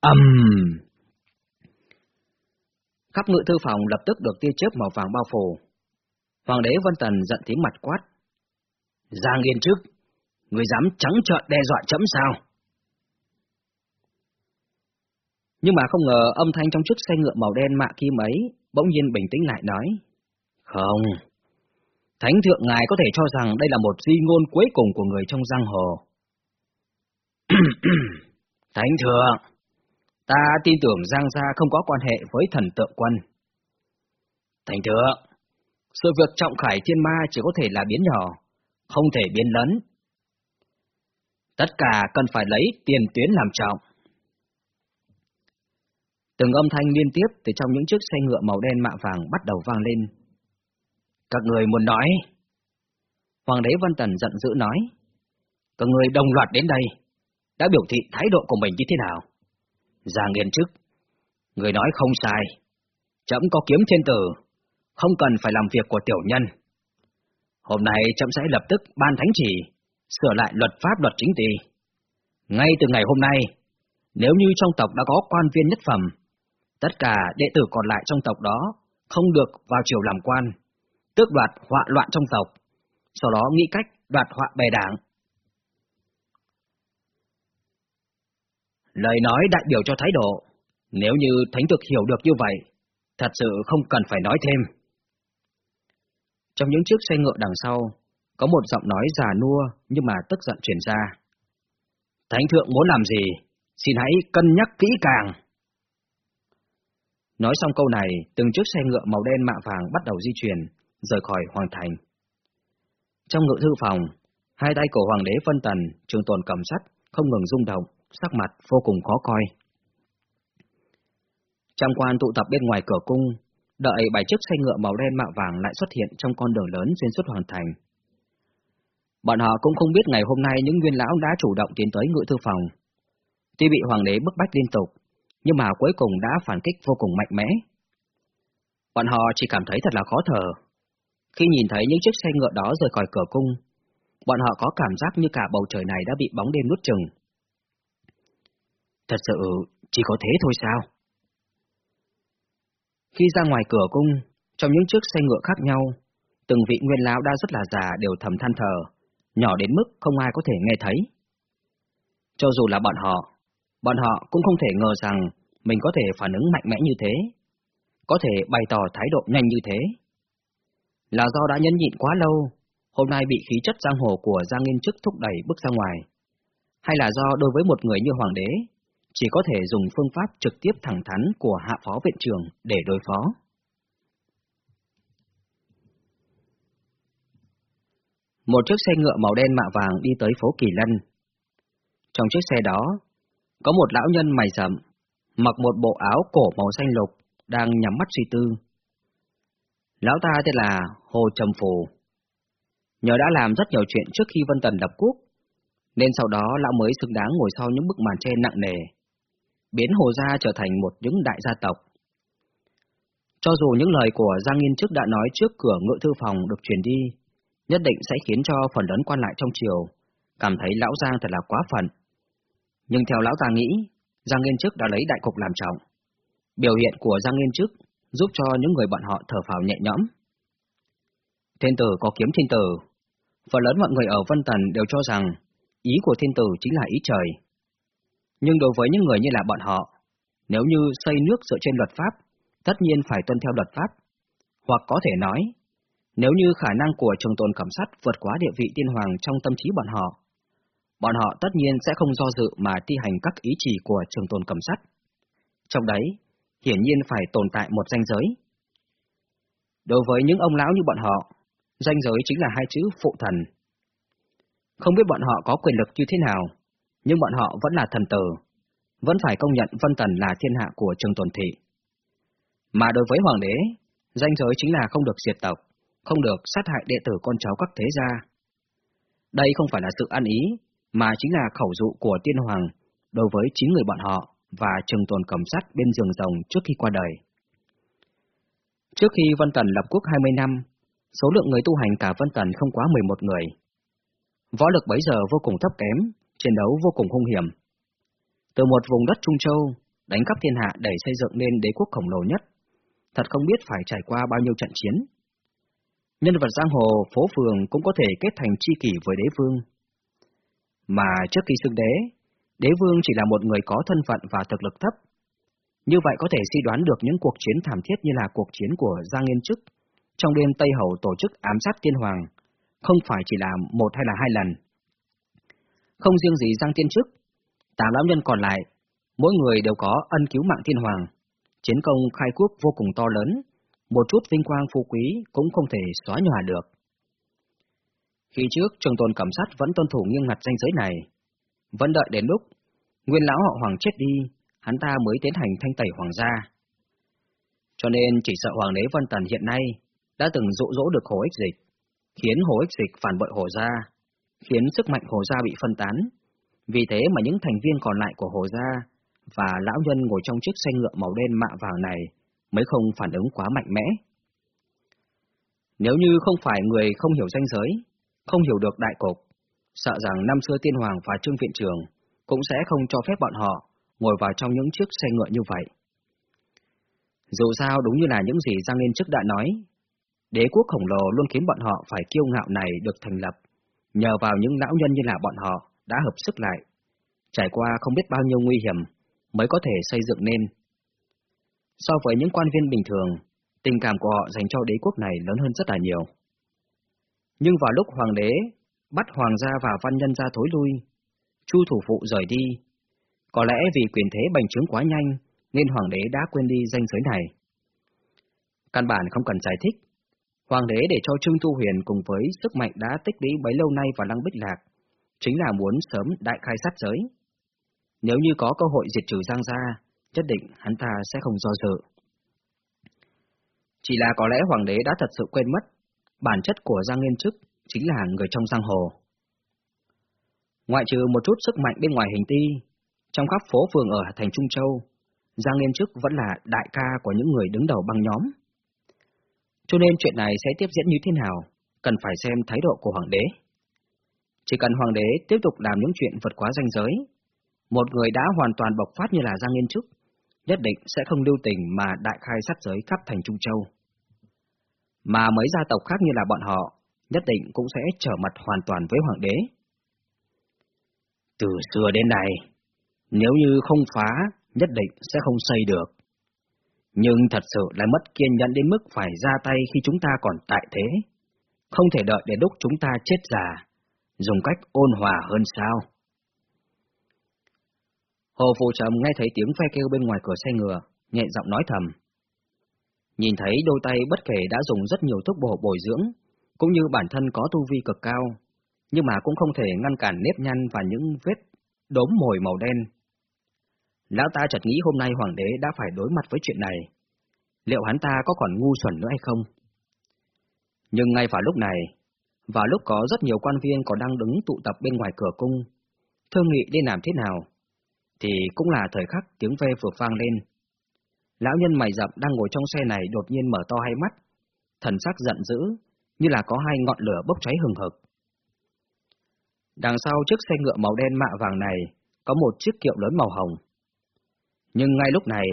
Âm! Um. Khắp ngự thư phòng lập tức được tia chớp màu vàng bao phủ. Hoàng đế Vân Tần giận tím mặt quát. Giang yên trước, người dám trắng trợn đe dọa chấm sao? Nhưng mà không ngờ âm thanh trong chiếc xe ngựa màu đen mạ kim ấy bỗng nhiên bình tĩnh lại nói. Không, Thánh thượng ngài có thể cho rằng đây là một di ngôn cuối cùng của người trong giang hồ. Thánh thượng, ta tin tưởng Giang Gia không có quan hệ với thần tượng quân. Thánh thượng, sự việc trọng khải thiên ma chỉ có thể là biến nhỏ, không thể biến lớn. Tất cả cần phải lấy tiền tuyến làm trọng. Từng âm thanh liên tiếp từ trong những chiếc xe ngựa màu đen mạ vàng bắt đầu vang lên. Các người muốn nói? Hoàng đế Văn Tần giận dữ nói. Các người đồng loạt đến đây, đã biểu thị thái độ của mình như thế nào. Giang nghiên chức, người nói không sai, chậm có kiếm thiên tử, không cần phải làm việc của tiểu nhân. Hôm nay chậm sẽ lập tức ban thánh chỉ, sửa lại luật pháp luật chính trị. Ngay từ ngày hôm nay, nếu như trong tộc đã có quan viên nhất phẩm, tất cả đệ tử còn lại trong tộc đó không được vào triều làm quan, tước đoạt họa loạn trong tộc, sau đó nghĩ cách đoạt họa bè đảng, Lời nói đại biểu cho thái độ, nếu như thánh thực hiểu được như vậy, thật sự không cần phải nói thêm. Trong những chiếc xe ngựa đằng sau, có một giọng nói già nua nhưng mà tức giận truyền ra. Thánh thượng muốn làm gì, xin hãy cân nhắc kỹ càng. Nói xong câu này, từng chiếc xe ngựa màu đen mạ vàng bắt đầu di chuyển, rời khỏi hoàng thành. Trong ngự thư phòng, hai tay của hoàng đế phân tần, trường tồn cầm sắt, không ngừng rung động sắc mặt vô cùng khó coi. Trong quan tụ tập bên ngoài cửa cung, đợi bảy chiếc xe ngựa màu đen mạ vàng lại xuất hiện trong con đường lớn xuyên suốt hoàn thành. Bọn họ cũng không biết ngày hôm nay những nguyên lão đã chủ động tiến tới ngự thư phòng. Tuy bị hoàng đế bức bách liên tục, nhưng mà cuối cùng đã phản kích vô cùng mạnh mẽ. Bọn họ chỉ cảm thấy thật là khó thở. Khi nhìn thấy những chiếc xe ngựa đó rời khỏi cửa cung, bọn họ có cảm giác như cả bầu trời này đã bị bóng đêm nuốt chừng. Thật sự chỉ có thế thôi sao? Khi ra ngoài cửa cung, trong những chiếc xe ngựa khác nhau, từng vị nguyên lão đã rất là già đều thầm than thở, nhỏ đến mức không ai có thể nghe thấy. Cho dù là bọn họ, Bọn họ cũng không thể ngờ rằng mình có thể phản ứng mạnh mẽ như thế, có thể bày tỏ thái độ nhanh như thế. Là do đã nhẫn nhịn quá lâu, hôm nay bị khí chất giang hồ của Giang Nghiên Trức thúc đẩy bước ra ngoài. Hay là do đối với một người như Hoàng đế, chỉ có thể dùng phương pháp trực tiếp thẳng thắn của hạ phó viện trường để đối phó. Một chiếc xe ngựa màu đen mạ vàng đi tới phố Kỳ Lân. Trong chiếc xe đó có một lão nhân mày sậm, mặc một bộ áo cổ màu xanh lục, đang nhắm mắt suy tư. Lão ta tên là Hồ Trầm Phù. Nhờ đã làm rất nhiều chuyện trước khi Vân Tần lập quốc, nên sau đó lão mới xứng đáng ngồi sau những bức màn tre nặng nề, biến Hồ Gia trở thành một những đại gia tộc. Cho dù những lời của Giang Nghiên trước đã nói trước cửa ngự thư phòng được truyền đi, nhất định sẽ khiến cho phần lớn quan lại trong triều cảm thấy lão Giang thật là quá phận. Nhưng theo lão ta nghĩ, Giang Nghiên trước đã lấy đại cục làm trọng. Biểu hiện của Giang Nghiên trước giúp cho những người bọn họ thở phào nhẹ nhõm. Thiên tử có kiếm thiên tử. Phần lớn mọi người ở Vân Tần đều cho rằng ý của thiên tử chính là ý trời. Nhưng đối với những người như là bọn họ, nếu như xây nước dựa trên luật pháp, tất nhiên phải tuân theo luật pháp. Hoặc có thể nói, nếu như khả năng của trường tồn cảm sát vượt quá địa vị tiên hoàng trong tâm trí bọn họ, bọn họ tất nhiên sẽ không do dự mà thi hành các ý chỉ của trường tồn cầm sắt Trong đấy, hiển nhiên phải tồn tại một danh giới. Đối với những ông lão như bọn họ, danh giới chính là hai chữ phụ thần. Không biết bọn họ có quyền lực như thế nào, nhưng bọn họ vẫn là thần tử, vẫn phải công nhận Vân Tần là thiên hạ của Trường Tồn Thị. Mà đối với Hoàng đế, danh giới chính là không được diệt tộc, không được sát hại đệ tử con cháu các thế gia. Đây không phải là sự ăn ý, mà chính là khẩu dụ của tiên hoàng đối với chín người bọn họ và Trường Tồn cầm sắt bên giường rồng trước khi qua đời. Trước khi Vân Tần lập quốc 20 năm, số lượng người tu hành cả Vân Tần không quá 11 người. Võ lực bấy giờ vô cùng thấp kém, chiến đấu vô cùng hung hiểm. Từ một vùng đất Trung Châu, đánh cắp thiên hạ để xây dựng nên đế quốc khổng lồ nhất, thật không biết phải trải qua bao nhiêu trận chiến. Nhân vật giang hồ, phố phường cũng có thể kết thành chi kỷ với đế vương. Mà trước khi xưng đế, đế vương chỉ là một người có thân phận và thực lực thấp. Như vậy có thể suy đoán được những cuộc chiến thảm thiết như là cuộc chiến của Giang Nghiên Trức, trong đêm Tây Hầu tổ chức ám sát tiên hoàng, không phải chỉ là một hay là hai lần. Không riêng gì Giang Tiên Trức, tám lão nhân còn lại, mỗi người đều có ân cứu mạng tiên hoàng. Chiến công khai quốc vô cùng to lớn, một chút vinh quang phú quý cũng không thể xóa nhòa được. Khi trước trường tồn cẩm sát vẫn tuân thủ nghiêm ngặt danh giới này, vẫn đợi đến lúc nguyên lão họ hoàng chết đi, hắn ta mới tiến hành thanh tẩy hoàng gia. Cho nên chỉ sợ hoàng đế Vân Tần hiện nay đã từng dụ dỗ được Hồ Ích Dịch, khiến Hồ Ích Dịch phản bội Hồ Gia, khiến sức mạnh Hồ Gia bị phân tán. Vì thế mà những thành viên còn lại của Hồ Gia và lão nhân ngồi trong chiếc xe ngựa màu đen mạ vàng này mới không phản ứng quá mạnh mẽ. Nếu như không phải người không hiểu danh giới, không hiểu được đại cục, sợ rằng năm xưa tiên hoàng và trương viện trường cũng sẽ không cho phép bọn họ ngồi vào trong những chiếc xe ngựa như vậy. Dù sao đúng như là những gì Giang Liên trước đã nói, đế quốc khổng lồ luôn khiến bọn họ phải kiêu ngạo này được thành lập, nhờ vào những lão nhân như là bọn họ đã hợp sức lại, trải qua không biết bao nhiêu nguy hiểm mới có thể xây dựng nên. So với những quan viên bình thường, tình cảm của họ dành cho đế quốc này lớn hơn rất là nhiều. Nhưng vào lúc hoàng đế bắt hoàng gia và văn nhân ra thối lui, chu thủ phụ rời đi, có lẽ vì quyền thế bành trướng quá nhanh nên hoàng đế đã quên đi danh giới này. Căn bản không cần giải thích, hoàng đế để cho Trương Tu Huyền cùng với sức mạnh đã tích lũy bấy lâu nay vào Lăng Bích Lạc, chính là muốn sớm đại khai sát giới. Nếu như có cơ hội diệt trừ Giang gia, nhất định hắn ta sẽ không do dự. Chỉ là có lẽ hoàng đế đã thật sự quên mất, bản chất của Giang Nguyên Trức chính là người trong giang hồ. Ngoại trừ một chút sức mạnh bên ngoài hình ti, trong khắp phố phường ở thành Trung Châu, Giang Nguyên Trức vẫn là đại ca của những người đứng đầu băng nhóm. Cho nên chuyện này sẽ tiếp diễn như thế nào, cần phải xem thái độ của hoàng đế. Chỉ cần hoàng đế tiếp tục làm những chuyện vượt quá danh giới, một người đã hoàn toàn bộc phát như là Giang Nguyên Trức, nhất định sẽ không lưu tình mà đại khai sát giới khắp thành Trung Châu. Mà mấy gia tộc khác như là bọn họ, nhất định cũng sẽ trở mặt hoàn toàn với hoàng đế. Từ xưa đến nay, nếu như không phá, nhất định sẽ không xây được. Nhưng thật sự lại mất kiên nhẫn đến mức phải ra tay khi chúng ta còn tại thế. Không thể đợi đến lúc chúng ta chết già, dùng cách ôn hòa hơn sao? Hồ phụ Trầm nghe thấy tiếng phe kêu bên ngoài cửa xe ngựa, nhẹ giọng nói thầm. Nhìn thấy đôi tay bất kể đã dùng rất nhiều thuốc bổ bồi dưỡng, cũng như bản thân có tu vi cực cao, nhưng mà cũng không thể ngăn cản nếp nhăn và những vết đốm mồi màu đen. Lão ta chợt nghĩ hôm nay hoàng đế đã phải đối mặt với chuyện này, liệu hắn ta có còn ngu xuẩn nữa hay không? Nhưng ngay vào lúc này, vào lúc có rất nhiều quan viên còn đang đứng tụ tập bên ngoài cửa cung, thương nghị nên làm thế nào, thì cũng là thời khắc tiếng ve vừa vang lên. Lão nhân mày rậm đang ngồi trong xe này đột nhiên mở to hai mắt, thần sắc giận dữ, như là có hai ngọn lửa bốc cháy hừng hực. Đằng sau chiếc xe ngựa màu đen mạ vàng này có một chiếc kiệu lớn màu hồng. Nhưng ngay lúc này,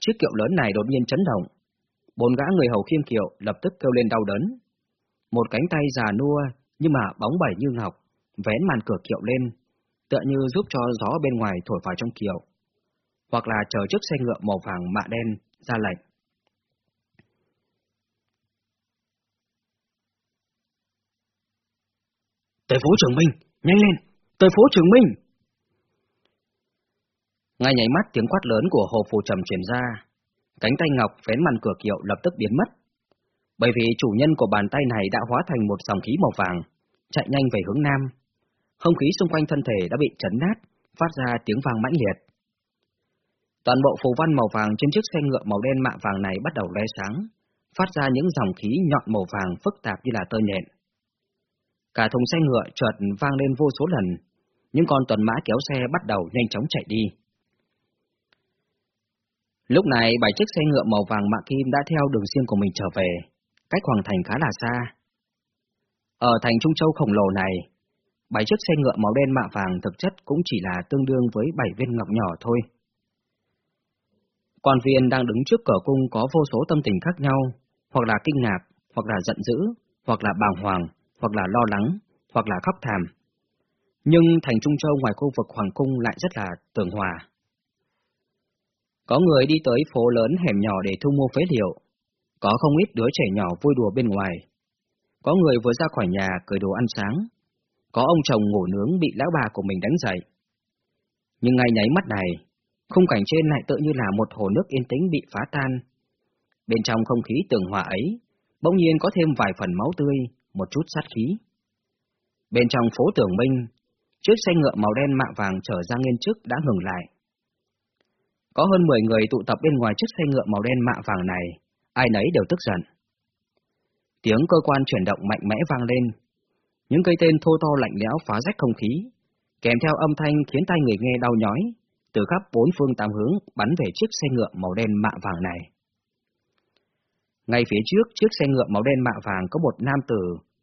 chiếc kiệu lớn này đột nhiên chấn động. Bốn gã người hầu khiêm kiệu lập tức kêu lên đau đớn. Một cánh tay già nua nhưng mà bóng bẩy như ngọc, vén màn cửa kiệu lên, tựa như giúp cho gió bên ngoài thổi vào trong kiệu. Hoặc là chờ chiếc xe ngựa màu vàng mạ đen ra lệnh. Tới phố Trường Minh, nhanh lên, tới phố Trường Minh. Ngay nhảy mắt tiếng quát lớn của Hồ Phù Trầm truyền ra, cánh tay ngọc phén màn cửa kiệu lập tức biến mất. Bởi vì chủ nhân của bàn tay này đã hóa thành một dòng khí màu vàng, chạy nhanh về hướng nam. Không khí xung quanh thân thể đã bị chấn nát, phát ra tiếng vang mãnh liệt. Toàn bộ phù văn màu vàng trên chiếc xe ngựa màu đen mạ vàng này bắt đầu lóe sáng, phát ra những dòng khí nhọn màu vàng phức tạp như là tơ nhện. Cả thùng xe ngựa chợt vang lên vô số lần, những con tuần mã kéo xe bắt đầu nhanh chóng chạy đi. Lúc này bảy chiếc xe ngựa màu vàng mạ kim đã theo đường riêng của mình trở về, cách hoàng thành khá là xa. Ở thành Trung Châu khổng lồ này, bảy chiếc xe ngựa màu đen mạ vàng thực chất cũng chỉ là tương đương với bảy viên ngọc nhỏ thôi. Quan viên đang đứng trước cửa cung có vô số tâm tình khác nhau, hoặc là kinh ngạc, hoặc là giận dữ, hoặc là bàng hoàng, hoặc là lo lắng, hoặc là khóc thảm. Nhưng thành Trung Châu ngoài khu vực Hoàng Cung lại rất là tường hòa. Có người đi tới phố lớn hẻm nhỏ để thu mua phế liệu, có không ít đứa trẻ nhỏ vui đùa bên ngoài. Có người vừa ra khỏi nhà cởi đồ ăn sáng, có ông chồng ngủ nướng bị lão bà của mình đánh dậy. Nhưng ngay nháy mắt này, khung cảnh trên lại tự như là một hồ nước yên tĩnh bị phá tan. Bên trong không khí tường hòa ấy, bỗng nhiên có thêm vài phần máu tươi, một chút sát khí. Bên trong phố Tưởng Minh, chiếc xe ngựa màu đen mạ vàng chở ra nghiên chức đã ngừng lại. Có hơn 10 người tụ tập bên ngoài chiếc xe ngựa màu đen mạ vàng này, ai nấy đều tức giận. Tiếng cơ quan chuyển động mạnh mẽ vang lên, những cây tên thô to lạnh lẽo phá rách không khí, kèm theo âm thanh khiến tai người nghe đau nhói, từ khắp bốn phương tám hướng bắn về chiếc xe ngựa màu đen mạ vàng này. Ngay phía trước chiếc xe ngựa màu đen mạ vàng có một nam tử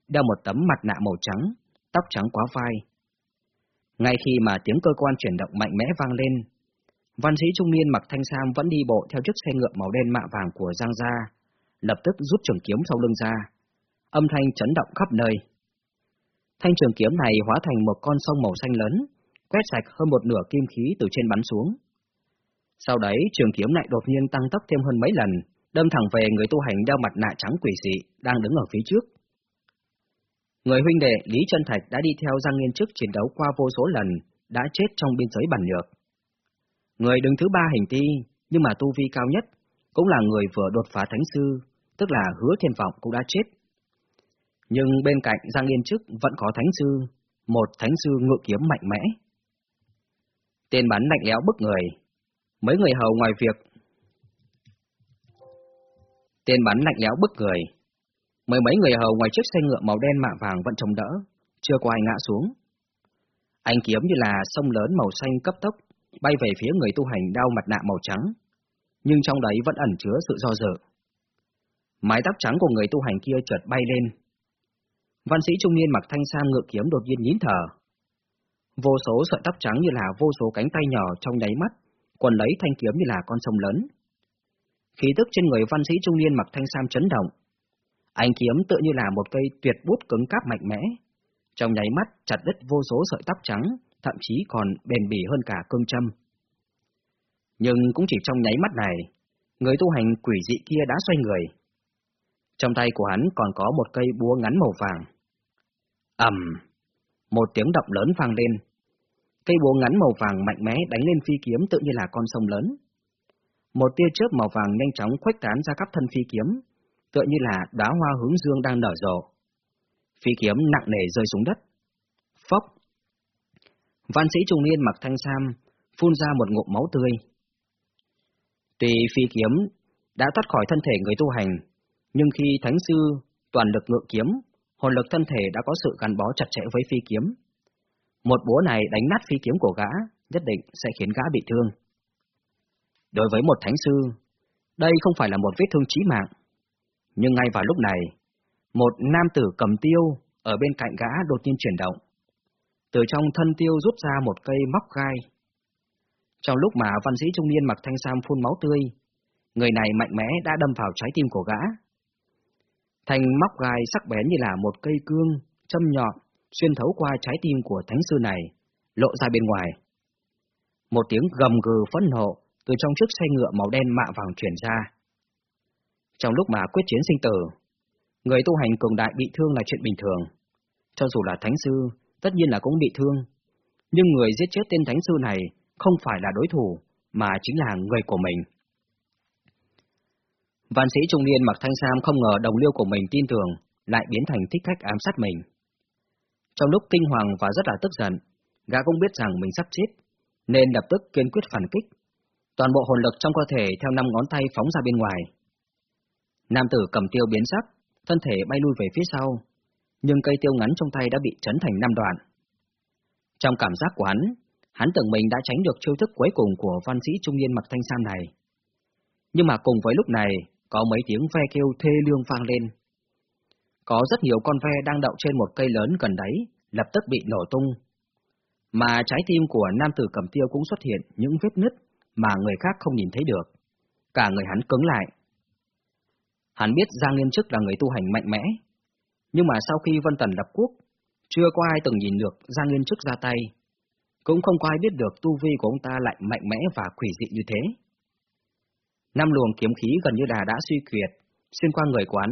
đeo một tấm mặt nạ màu trắng, tóc trắng quá vai. Ngay khi mà tiếng cơ quan chuyển động mạnh mẽ vang lên, văn sĩ trung niên mặc thanh sam vẫn đi bộ theo chiếc xe ngựa màu đen mạ vàng của Giang Gia, lập tức rút trường kiếm sau lưng ra, âm thanh chấn động khắp nơi. Thanh trường kiếm này hóa thành một con sông màu xanh lớn, quét sạch hơn một nửa kim khí từ trên bắn xuống. Sau đấy, trường kiếm lại đột nhiên tăng tốc thêm hơn mấy lần, đâm thẳng về người tu hành đeo mặt nạ trắng quỷ dị đang đứng ở phía trước. Người huynh đệ Lý Trân Thạch đã đi theo Giang Nghiên trước chiến đấu qua vô số lần, đã chết trong biên giới bản nhược. Người đứng thứ ba hình ti, nhưng mà tu vi cao nhất, cũng là người vừa đột phá thánh sư, tức là hứa thiên vọng cũng đã chết. Nhưng bên cạnh Giang Nghiên trước vẫn có thánh sư, một thánh sư ngự kiếm mạnh mẽ. Tên bắn lạnh lẽo bức người. Mấy người hầu ngoài việc Tên bắn lạnh lẽo bức người. mấy mấy người hầu ngoài chiếc xe ngựa màu đen mạ vàng vẫn trông đỡ, chưa có ai ngã xuống. Anh kiếm như là sông lớn màu xanh cấp tốc, bay về phía người tu hành đeo mặt nạ màu trắng, nhưng trong đấy vẫn ẩn chứa sự do dự. Mái tóc trắng của người tu hành kia chợt bay lên. Văn sĩ trung niên mặc thanh sam ngựa kiếm đột nhiên nhín thở. Vô số sợi tóc trắng như là vô số cánh tay nhỏ trong nháy mắt, quần lấy thanh kiếm như là con sông lớn. Khí tức trên người văn sĩ trung niên mặc thanh sam chấn động. Anh kiếm tựa như là một cây tuyệt bút cứng cáp mạnh mẽ. Trong nháy mắt chặt đứt vô số sợi tóc trắng, thậm chí còn bền bỉ hơn cả cương châm. Nhưng cũng chỉ trong nháy mắt này, người tu hành quỷ dị kia đã xoay người. Trong tay của hắn còn có một cây búa ngắn màu vàng. ầm, một tiếng động lớn vang lên. Cây búa ngắn màu vàng mạnh mẽ đánh lên phi kiếm tự như là con sông lớn. Một tia chớp màu vàng nhanh chóng khuếch tán ra khắp thân phi kiếm, tựa như là đóa hoa hướng dương đang nở rộ. phi kiếm nặng nề rơi xuống đất. Phốc! Văn sĩ trung niên mặc thanh sam, phun ra một ngụm máu tươi. Tuy phi kiếm đã thoát khỏi thân thể người tu hành, nhưng khi thánh sư toàn lực ngự kiếm, hồn lực thân thể đã có sự gắn bó chặt chẽ với phi kiếm. Một búa này đánh nát phi kiếm của gã, nhất định sẽ khiến gã bị thương. Đối với một thánh sư, đây không phải là một vết thương chí mạng. Nhưng ngay vào lúc này, một nam tử cầm tiêu ở bên cạnh gã đột nhiên chuyển động. Từ trong thân tiêu rút ra một cây móc gai. Trong lúc mà văn sĩ trung niên mặc thanh sam phun máu tươi, người này mạnh mẽ đã đâm vào trái tim của gã. Thanh móc gai sắc bén như là một cây cương, châm nhọn, xuyên thấu qua trái tim của thánh sư này, lộ ra bên ngoài. Một tiếng gầm gừ phẫn nộ từ trong chiếc xe ngựa màu đen mạ vàng chuyển ra. Trong lúc mà quyết chiến sinh tử, người tu hành cường đại bị thương là chuyện bình thường. Cho dù là thánh sư, tất nhiên là cũng bị thương. Nhưng người giết chết tên thánh sư này không phải là đối thủ, mà chính là người của mình. Văn sĩ trung niên mặc thanh sam không ngờ đồng liêu của mình tin tưởng, lại biến thành thích khách ám sát mình. Trong lúc kinh hoàng và rất là tức giận, gã cũng biết rằng mình sắp chết, nên lập tức kiên quyết phản kích. Toàn bộ hồn lực trong cơ thể theo năm ngón tay phóng ra bên ngoài. Nam tử cầm tiêu biến sắc, thân thể bay lui về phía sau, nhưng cây tiêu ngắn trong tay đã bị chấn thành năm đoạn. Trong cảm giác của hắn, hắn tưởng mình đã tránh được chiêu thức cuối cùng của văn sĩ trung niên mặc thanh sam này. Nhưng mà cùng với lúc này, có mấy tiếng ve kêu thê lương vang lên. Có rất nhiều con ve đang đậu trên một cây lớn gần đấy, lập tức bị nổ tung. Mà trái tim của nam tử cầm tiêu cũng xuất hiện những vết nứt mà người khác không nhìn thấy được. Cả người hắn cứng lại. Hắn biết Giang Liên Chức là người tu hành mạnh mẽ, nhưng mà sau khi Vân Tần lập quốc, chưa có ai từng nhìn được Giang Liên Chức ra tay, cũng không có ai biết được tu vi của ông ta lại mạnh mẽ và quỷ dị như thế. Năm luồng kiếm khí gần như là đã suy kiệt, xuyên qua người quán.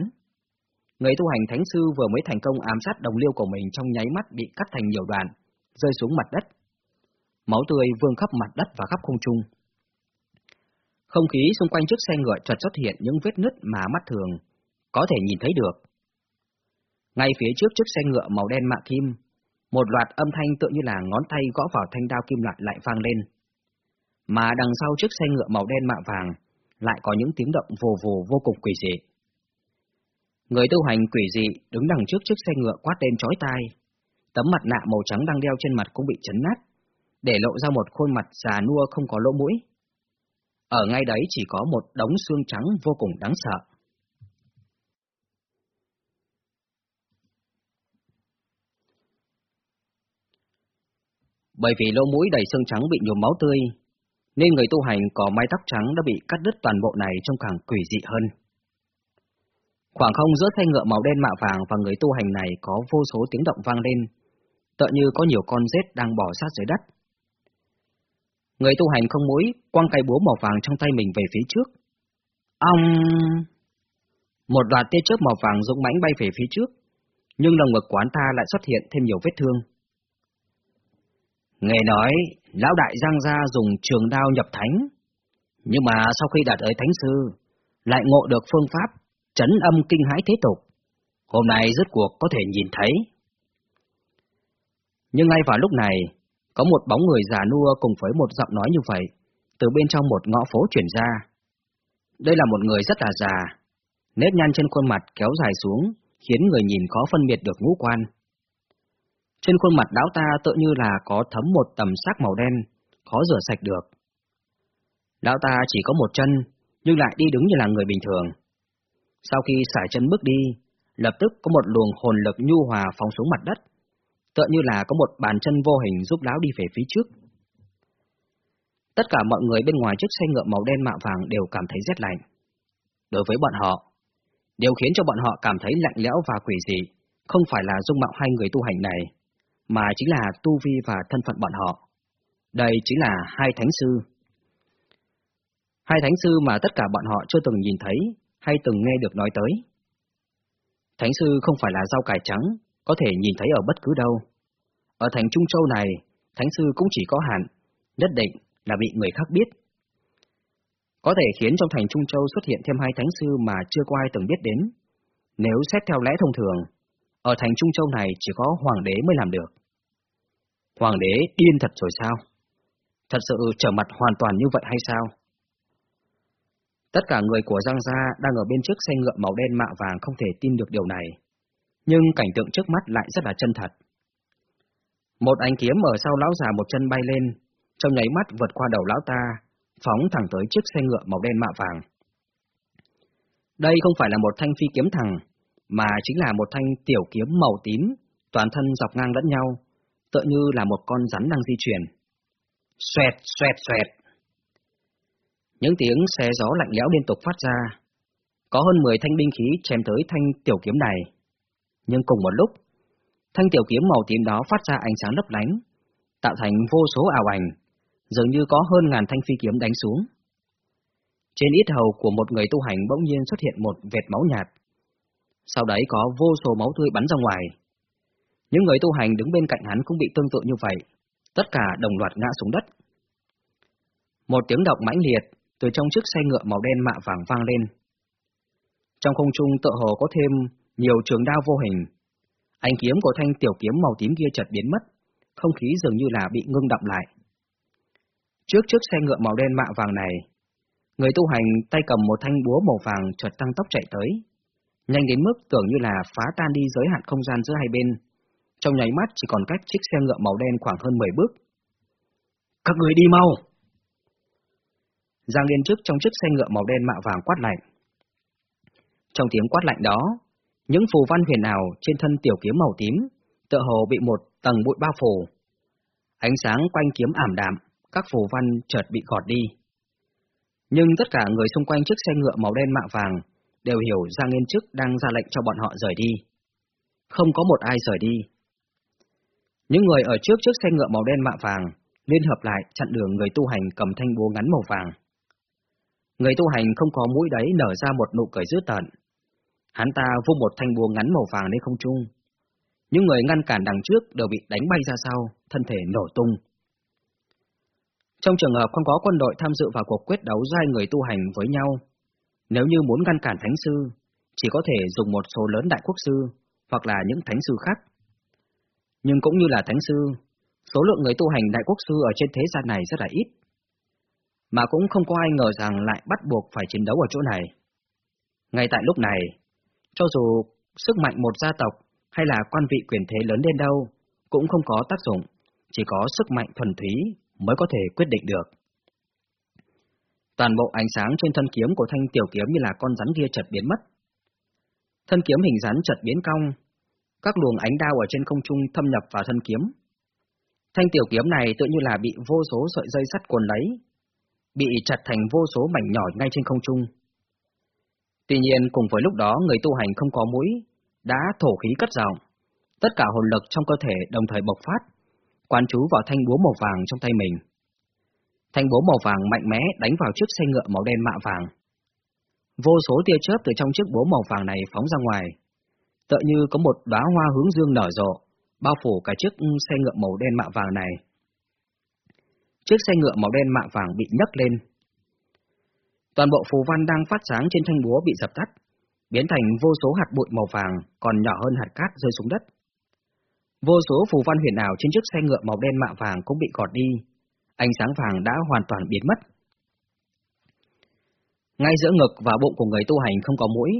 Người tu hành thánh sư vừa mới thành công ám sát đồng liêu của mình trong nháy mắt bị cắt thành nhiều đoạn, rơi xuống mặt đất. Máu tươi vương khắp mặt đất và khắp không trung. Không khí xung quanh chiếc xe ngựa chợt xuất hiện những vết nứt mà mắt thường có thể nhìn thấy được. Ngay phía trước chiếc xe ngựa màu đen mạ kim, một loạt âm thanh tựa như là ngón tay gõ vào thanh đao kim loại lại vang lên. Mà đằng sau chiếc xe ngựa màu đen mạ vàng lại có những tiếng động vồ vồ vô cùng quỷ dị. Người tu hành quỷ dị đứng đằng trước chiếc xe ngựa quát lên chói tai. Tấm mặt nạ màu trắng đang đeo trên mặt cũng bị chấn nát, để lộ ra một khuôn mặt già nua không có lỗ mũi. Ở ngay đấy chỉ có một đống xương trắng vô cùng đáng sợ. Bởi vì lỗ mũi đầy xương trắng bị nhuộm máu tươi, nên người tu hành có mái tóc trắng đã bị cắt đứt toàn bộ này trông càng quỷ dị hơn. Khoảng không giữa xe ngựa màu đen mạ vàng và người tu hành này có vô số tiếng động vang lên, tựa như có nhiều con rết đang bò sát dưới đất. Người tu hành không mũi, quăng cây búa màu vàng trong tay mình về phía trước. Ông... Một loạt tia chớp màu vàng dũng mãnh bay về phía trước, nhưng lồng ngực quán ta lại xuất hiện thêm nhiều vết thương. Nghe nói, lão đại Giang Gia dùng trường đao nhập thánh, nhưng mà sau khi đạt tới thánh sư, lại ngộ được phương pháp chấn âm kinh hãi thế tục. Hôm nay rốt cuộc có thể nhìn thấy. Nhưng ngay vào lúc này, có một bóng người già nua cùng với một giọng nói như vậy, từ bên trong một ngõ phố chuyển ra. Đây là một người rất là già, nếp nhăn trên khuôn mặt kéo dài xuống, khiến người nhìn khó phân biệt được ngũ quan. Trên khuôn mặt đáo ta tự như là có thấm một tầm sắc màu đen, khó rửa sạch được. Lão ta chỉ có một chân, nhưng lại đi đứng như là người bình thường. Sau khi xài chân bước đi, lập tức có một luồng hồn lực nhu hòa phóng xuống mặt đất, tựa như là có một bàn chân vô hình giúp lão đi về phía trước. Tất cả mọi người bên ngoài chiếc xe ngựa màu đen mạ vàng đều cảm thấy rét lạnh. Đối với bọn họ, điều khiến cho bọn họ cảm thấy lạnh lẽo và quỷ dị, không phải là dung mạo hai người tu hành này, mà chính là tu vi và thân phận bọn họ. Đây chính là hai thánh sư. Hai thánh sư mà tất cả bọn họ chưa từng nhìn thấy hay từng nghe được nói tới. Thánh sư không phải là rau cải trắng, có thể nhìn thấy ở bất cứ đâu. Ở thành Trung Châu này, Thánh Sư cũng chỉ có hạn, nhất định là bị người khác biết. Có thể khiến trong thành Trung Châu xuất hiện thêm hai Thánh Sư mà chưa có ai từng biết đến. Nếu xét theo lẽ thông thường, ở thành Trung Châu này chỉ có hoàng đế mới làm được. Hoàng đế điên thật rồi sao? Thật sự trở mặt hoàn toàn như vậy hay sao? Tất cả người của Giang Gia đang ở bên trước xe ngựa màu đen mạ vàng không thể tin được điều này. Nhưng cảnh tượng trước mắt lại rất là chân thật. Một ánh kiếm ở sau lão già một chân bay lên, trong nháy mắt vượt qua đầu lão ta, phóng thẳng tới chiếc xe ngựa màu đen mạ vàng. Đây không phải là một thanh phi kiếm thẳng, mà chính là một thanh tiểu kiếm màu tím, toàn thân dọc ngang lẫn nhau, tựa như là một con rắn đang di chuyển. Xoẹt, xoẹt, xoẹt. Những tiếng xe gió lạnh lẽo liên tục phát ra. Có hơn 10 thanh binh khí chém tới thanh tiểu kiếm này. Nhưng cùng một lúc, thanh tiểu kiếm màu tím đó phát ra ánh sáng lấp lánh, tạo thành vô số ảo ảnh, dường như có hơn ngàn thanh phi kiếm đánh xuống. Trên ít hầu của một người tu hành bỗng nhiên xuất hiện một vệt máu nhạt. Sau đấy có vô số máu tươi bắn ra ngoài. Những người tu hành đứng bên cạnh hắn cũng bị tương tự như vậy, tất cả đồng loạt ngã xuống đất. Một tiếng động mãnh liệt từ trong chiếc xe ngựa màu đen mạ vàng vang lên. Trong không trung tựa hồ có thêm nhiều trường đao vô hình. Ánh kiếm của thanh tiểu kiếm màu tím kia chợt biến mất, không khí dường như là bị ngưng đọng lại. Trước chiếc xe ngựa màu đen mạ vàng này, người tu hành tay cầm một thanh búa màu vàng chợt tăng tốc chạy tới, nhanh đến mức tưởng như là phá tan đi giới hạn không gian giữa hai bên. Trong nháy mắt chỉ còn cách chiếc xe ngựa màu đen khoảng hơn 10 bước. Các người đi mau! Giang Liên trước trong chiếc xe ngựa màu đen mạ vàng quát lạnh. Trong tiếng quát lạnh đó, những phù văn huyền ảo trên thân tiểu kiếm màu tím, tựa hồ bị một tầng bụi bao phủ. Ánh sáng quanh kiếm ảm đạm, các phù văn chợt bị gọt đi. Nhưng tất cả người xung quanh chiếc xe ngựa màu đen mạ vàng đều hiểu Giang Yên trước đang ra lệnh cho bọn họ rời đi. Không có một ai rời đi. Những người ở trước chiếc xe ngựa màu đen mạ vàng liên hợp lại chặn đường người tu hành cầm thanh búa ngắn màu vàng. Người tu hành không có mũi đấy nở ra một nụ cười dữ tợn. Hắn ta vung một thanh búa ngắn màu vàng lên không trung. Những người ngăn cản đằng trước đều bị đánh bay ra sau, thân thể nổ tung. Trong trường hợp không có quân đội tham dự vào cuộc quyết đấu giai người tu hành với nhau, nếu như muốn ngăn cản thánh sư, chỉ có thể dùng một số lớn đại quốc sư, hoặc là những thánh sư khác. Nhưng cũng như là thánh sư, số lượng người tu hành đại quốc sư ở trên thế gian này rất là ít mà cũng không có ai ngờ rằng lại bắt buộc phải chiến đấu ở chỗ này. Ngay tại lúc này, cho dù sức mạnh một gia tộc hay là quan vị quyền thế lớn đến đâu, cũng không có tác dụng, chỉ có sức mạnh thuần túy mới có thể quyết định được. Toàn bộ ánh sáng trên thân kiếm của thanh tiểu kiếm như là con rắn kia chợt biến mất. Thân kiếm hình rắn chợt biến cong, các luồng ánh đao ở trên không trung thâm nhập vào thân kiếm. Thanh tiểu kiếm này tự như là bị vô số sợi dây sắt cuốn lấy, bị chặt thành vô số mảnh nhỏ ngay trên không trung. Tuy nhiên cùng với lúc đó người tu hành không có mũi, đã thổ khí cất giọng, tất cả hồn lực trong cơ thể đồng thời bộc phát, quán chú vào thanh búa màu vàng trong tay mình. Thanh búa màu vàng mạnh mẽ đánh vào chiếc xe ngựa màu đen mạ vàng. Vô số tia chớp từ trong chiếc búa màu vàng này phóng ra ngoài, tựa như có một đóa hoa hướng dương nở rộ, bao phủ cả chiếc xe ngựa màu đen mạ vàng này chiếc xe ngựa màu đen mạ vàng bị nhấc lên. Toàn bộ phù văn đang phát sáng trên thanh búa bị dập tắt, biến thành vô số hạt bụi màu vàng còn nhỏ hơn hạt cát rơi xuống đất. Vô số phù văn huyền ảo trên chiếc xe ngựa màu đen mạ vàng cũng bị gọt đi, ánh sáng vàng đã hoàn toàn biến mất. Ngay giữa ngực và bụng của người tu hành không có mũi,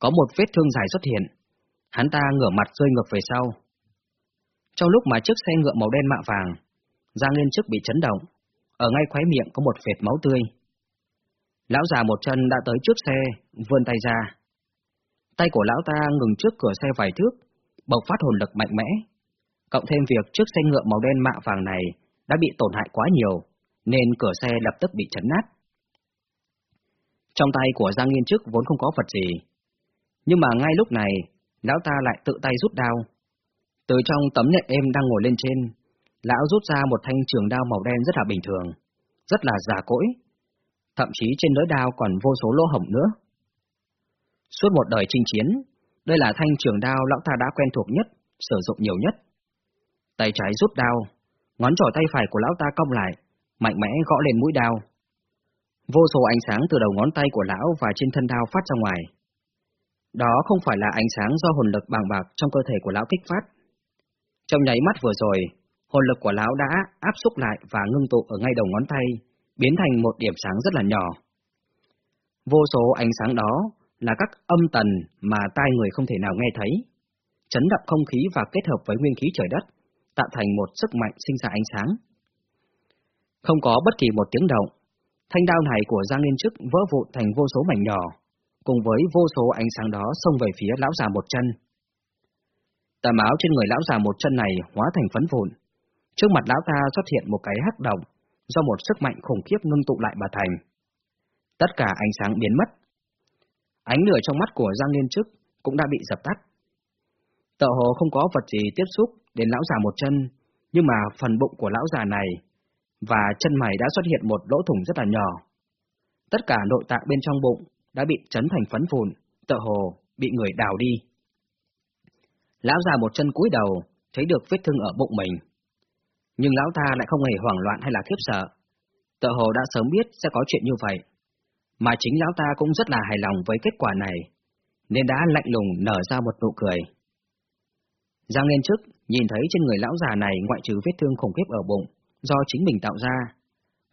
có một vết thương dài xuất hiện. Hắn ta ngửa mặt rơi ngược về sau. Trong lúc mà chiếc xe ngựa màu đen mạ vàng, Giang Liên Trức bị chấn động, ở ngay khóe miệng có một vệt máu tươi. Lão già một chân đã tới trước xe, vươn tay ra. Tay của lão ta ngừng trước cửa xe vài thước, bộc phát hồn lực mạnh mẽ. Cộng thêm việc chiếc xe ngựa màu đen mạ vàng này đã bị tổn hại quá nhiều, nên cửa xe lập tức bị chấn nát. Trong tay của Giang Nghiên trước vốn không có vật gì, nhưng mà ngay lúc này, lão ta lại tự tay rút đao. Từ trong tấm nệm êm đang ngồi lên trên, lão rút ra một thanh trường đao màu đen rất là bình thường, rất là già cỗi, thậm chí trên lưỡi đao còn vô số lỗ hổng nữa. Suốt một đời chinh chiến, đây là thanh trường đao lão ta đã quen thuộc nhất, sử dụng nhiều nhất. Tay trái rút đao, ngón trỏ tay phải của lão ta cong lại, mạnh mẽ gõ lên mũi đao. Vô số ánh sáng từ đầu ngón tay của lão và trên thân đao phát ra ngoài. Đó không phải là ánh sáng do hồn lực bàng bạc trong cơ thể của lão kích phát. Trong nháy mắt vừa rồi, hồn lực của lão đã áp xúc lại và ngưng tụ ở ngay đầu ngón tay, biến thành một điểm sáng rất là nhỏ. Vô số ánh sáng đó là các âm tần mà tai người không thể nào nghe thấy, chấn động không khí và kết hợp với nguyên khí trời đất, tạo thành một sức mạnh sinh ra ánh sáng. Không có bất kỳ một tiếng động, thanh đao này của Giang Liên Chức vỡ vụn thành vô số mảnh nhỏ, cùng với vô số ánh sáng đó xông về phía lão già một chân. Tà áo trên người lão già một chân này hóa thành phấn vụn. Trước mặt lão ta xuất hiện một cái hắc động, do một sức mạnh khủng khiếp ngưng tụ lại mà thành. Tất cả ánh sáng biến mất. Ánh lửa trong mắt của Giang Liên Trức cũng đã bị dập tắt. Tợ hồ không có vật gì tiếp xúc đến lão già một chân, nhưng mà phần bụng của lão già này và chân mày đã xuất hiện một lỗ thủng rất là nhỏ. Tất cả nội tạng bên trong bụng đã bị chấn thành phấn vụn, tợ hồ bị người đào đi. Lão già một chân cúi đầu, thấy được vết thương ở bụng mình. Nhưng lão ta lại không hề hoảng loạn hay là khiếp sợ. Tợ hồ đã sớm biết sẽ có chuyện như vậy. Mà chính lão ta cũng rất là hài lòng với kết quả này, nên đã lạnh lùng nở ra một nụ cười. Giang lên trước, nhìn thấy trên người lão già này ngoại trừ vết thương khủng khiếp ở bụng, do chính mình tạo ra,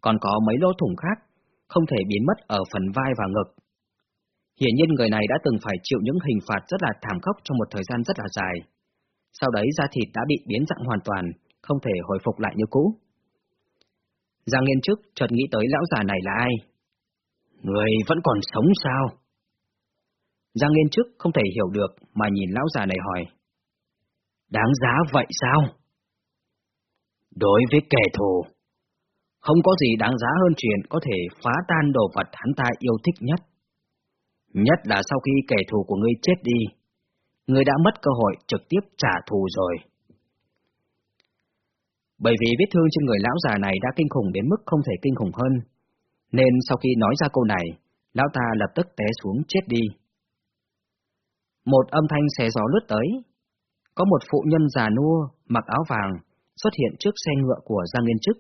còn có mấy lỗ thủng khác, không thể biến mất ở phần vai và ngực. Hiển nhiên người này đã từng phải chịu những hình phạt rất là thảm khốc trong một thời gian rất là dài. Sau đấy da thịt đã bị biến dạng hoàn toàn, không thể hồi phục lại như cũ. Giang Nghiên Trức chợt nghĩ tới lão già này là ai? Người vẫn còn sống sao? Giang Nghiên Trức không thể hiểu được mà nhìn lão già này hỏi. Đáng giá vậy sao? Đối với kẻ thù, không có gì đáng giá hơn chuyện có thể phá tan đồ vật hắn ta yêu thích nhất. Nhất là sau khi kẻ thù của ngươi chết đi, ngươi đã mất cơ hội trực tiếp trả thù rồi. Bởi vì vết thương trên người lão già này đã kinh khủng đến mức không thể kinh khủng hơn, nên sau khi nói ra câu này, lão ta lập tức té xuống chết đi. Một âm thanh xé gió lướt tới. Có một phụ nhân già nua, mặc áo vàng, xuất hiện trước xe ngựa của Giang Liên Trức.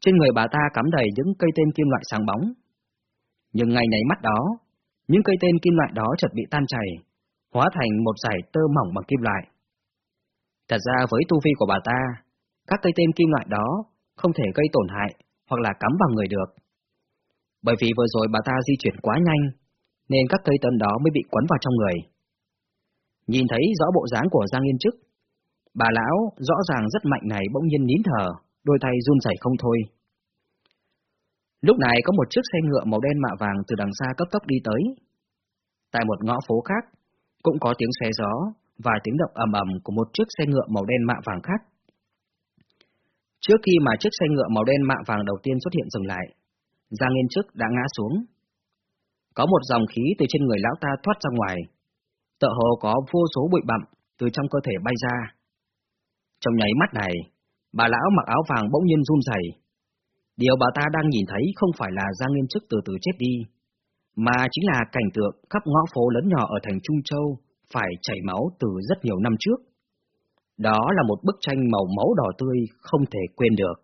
Trên người bà ta cắm đầy những cây tên kim loại sáng bóng. Nhưng ngay nháy mắt đó, những cây tên kim loại đó chợt bị tan chảy, hóa thành một dải tơ mỏng bằng kim loại. Thật ra với tu vi của bà ta, các cây tên kim loại đó không thể gây tổn hại hoặc là cắm vào người được. Bởi vì vừa rồi bà ta di chuyển quá nhanh, nên các cây tên đó mới bị quấn vào trong người. Nhìn thấy rõ bộ dáng của Giang Yên Trức, bà lão rõ ràng rất mạnh này bỗng nhiên nín thở, đôi tay run rẩy không thôi. Lúc này có một chiếc xe ngựa màu đen mạ vàng từ đằng xa cấp tốc đi tới. Tại một ngõ phố khác, cũng có tiếng xe gió và tiếng động ầm ầm của một chiếc xe ngựa màu đen mạ vàng khác. Trước khi mà chiếc xe ngựa màu đen mạ vàng đầu tiên xuất hiện dừng lại, Giang Yên Trức đã ngã xuống. Có một dòng khí từ trên người lão ta thoát ra ngoài, tợ hồ có vô số bụi bặm từ trong cơ thể bay ra. Trong nháy mắt này, bà lão mặc áo vàng bỗng nhiên run rẩy. Điều bà ta đang nhìn thấy không phải là Giang Nguyên Trức từ từ chết đi, mà chính là cảnh tượng khắp ngõ phố lớn nhỏ ở thành Trung Châu phải chảy máu từ rất nhiều năm trước. Đó là một bức tranh màu máu đỏ tươi không thể quên được.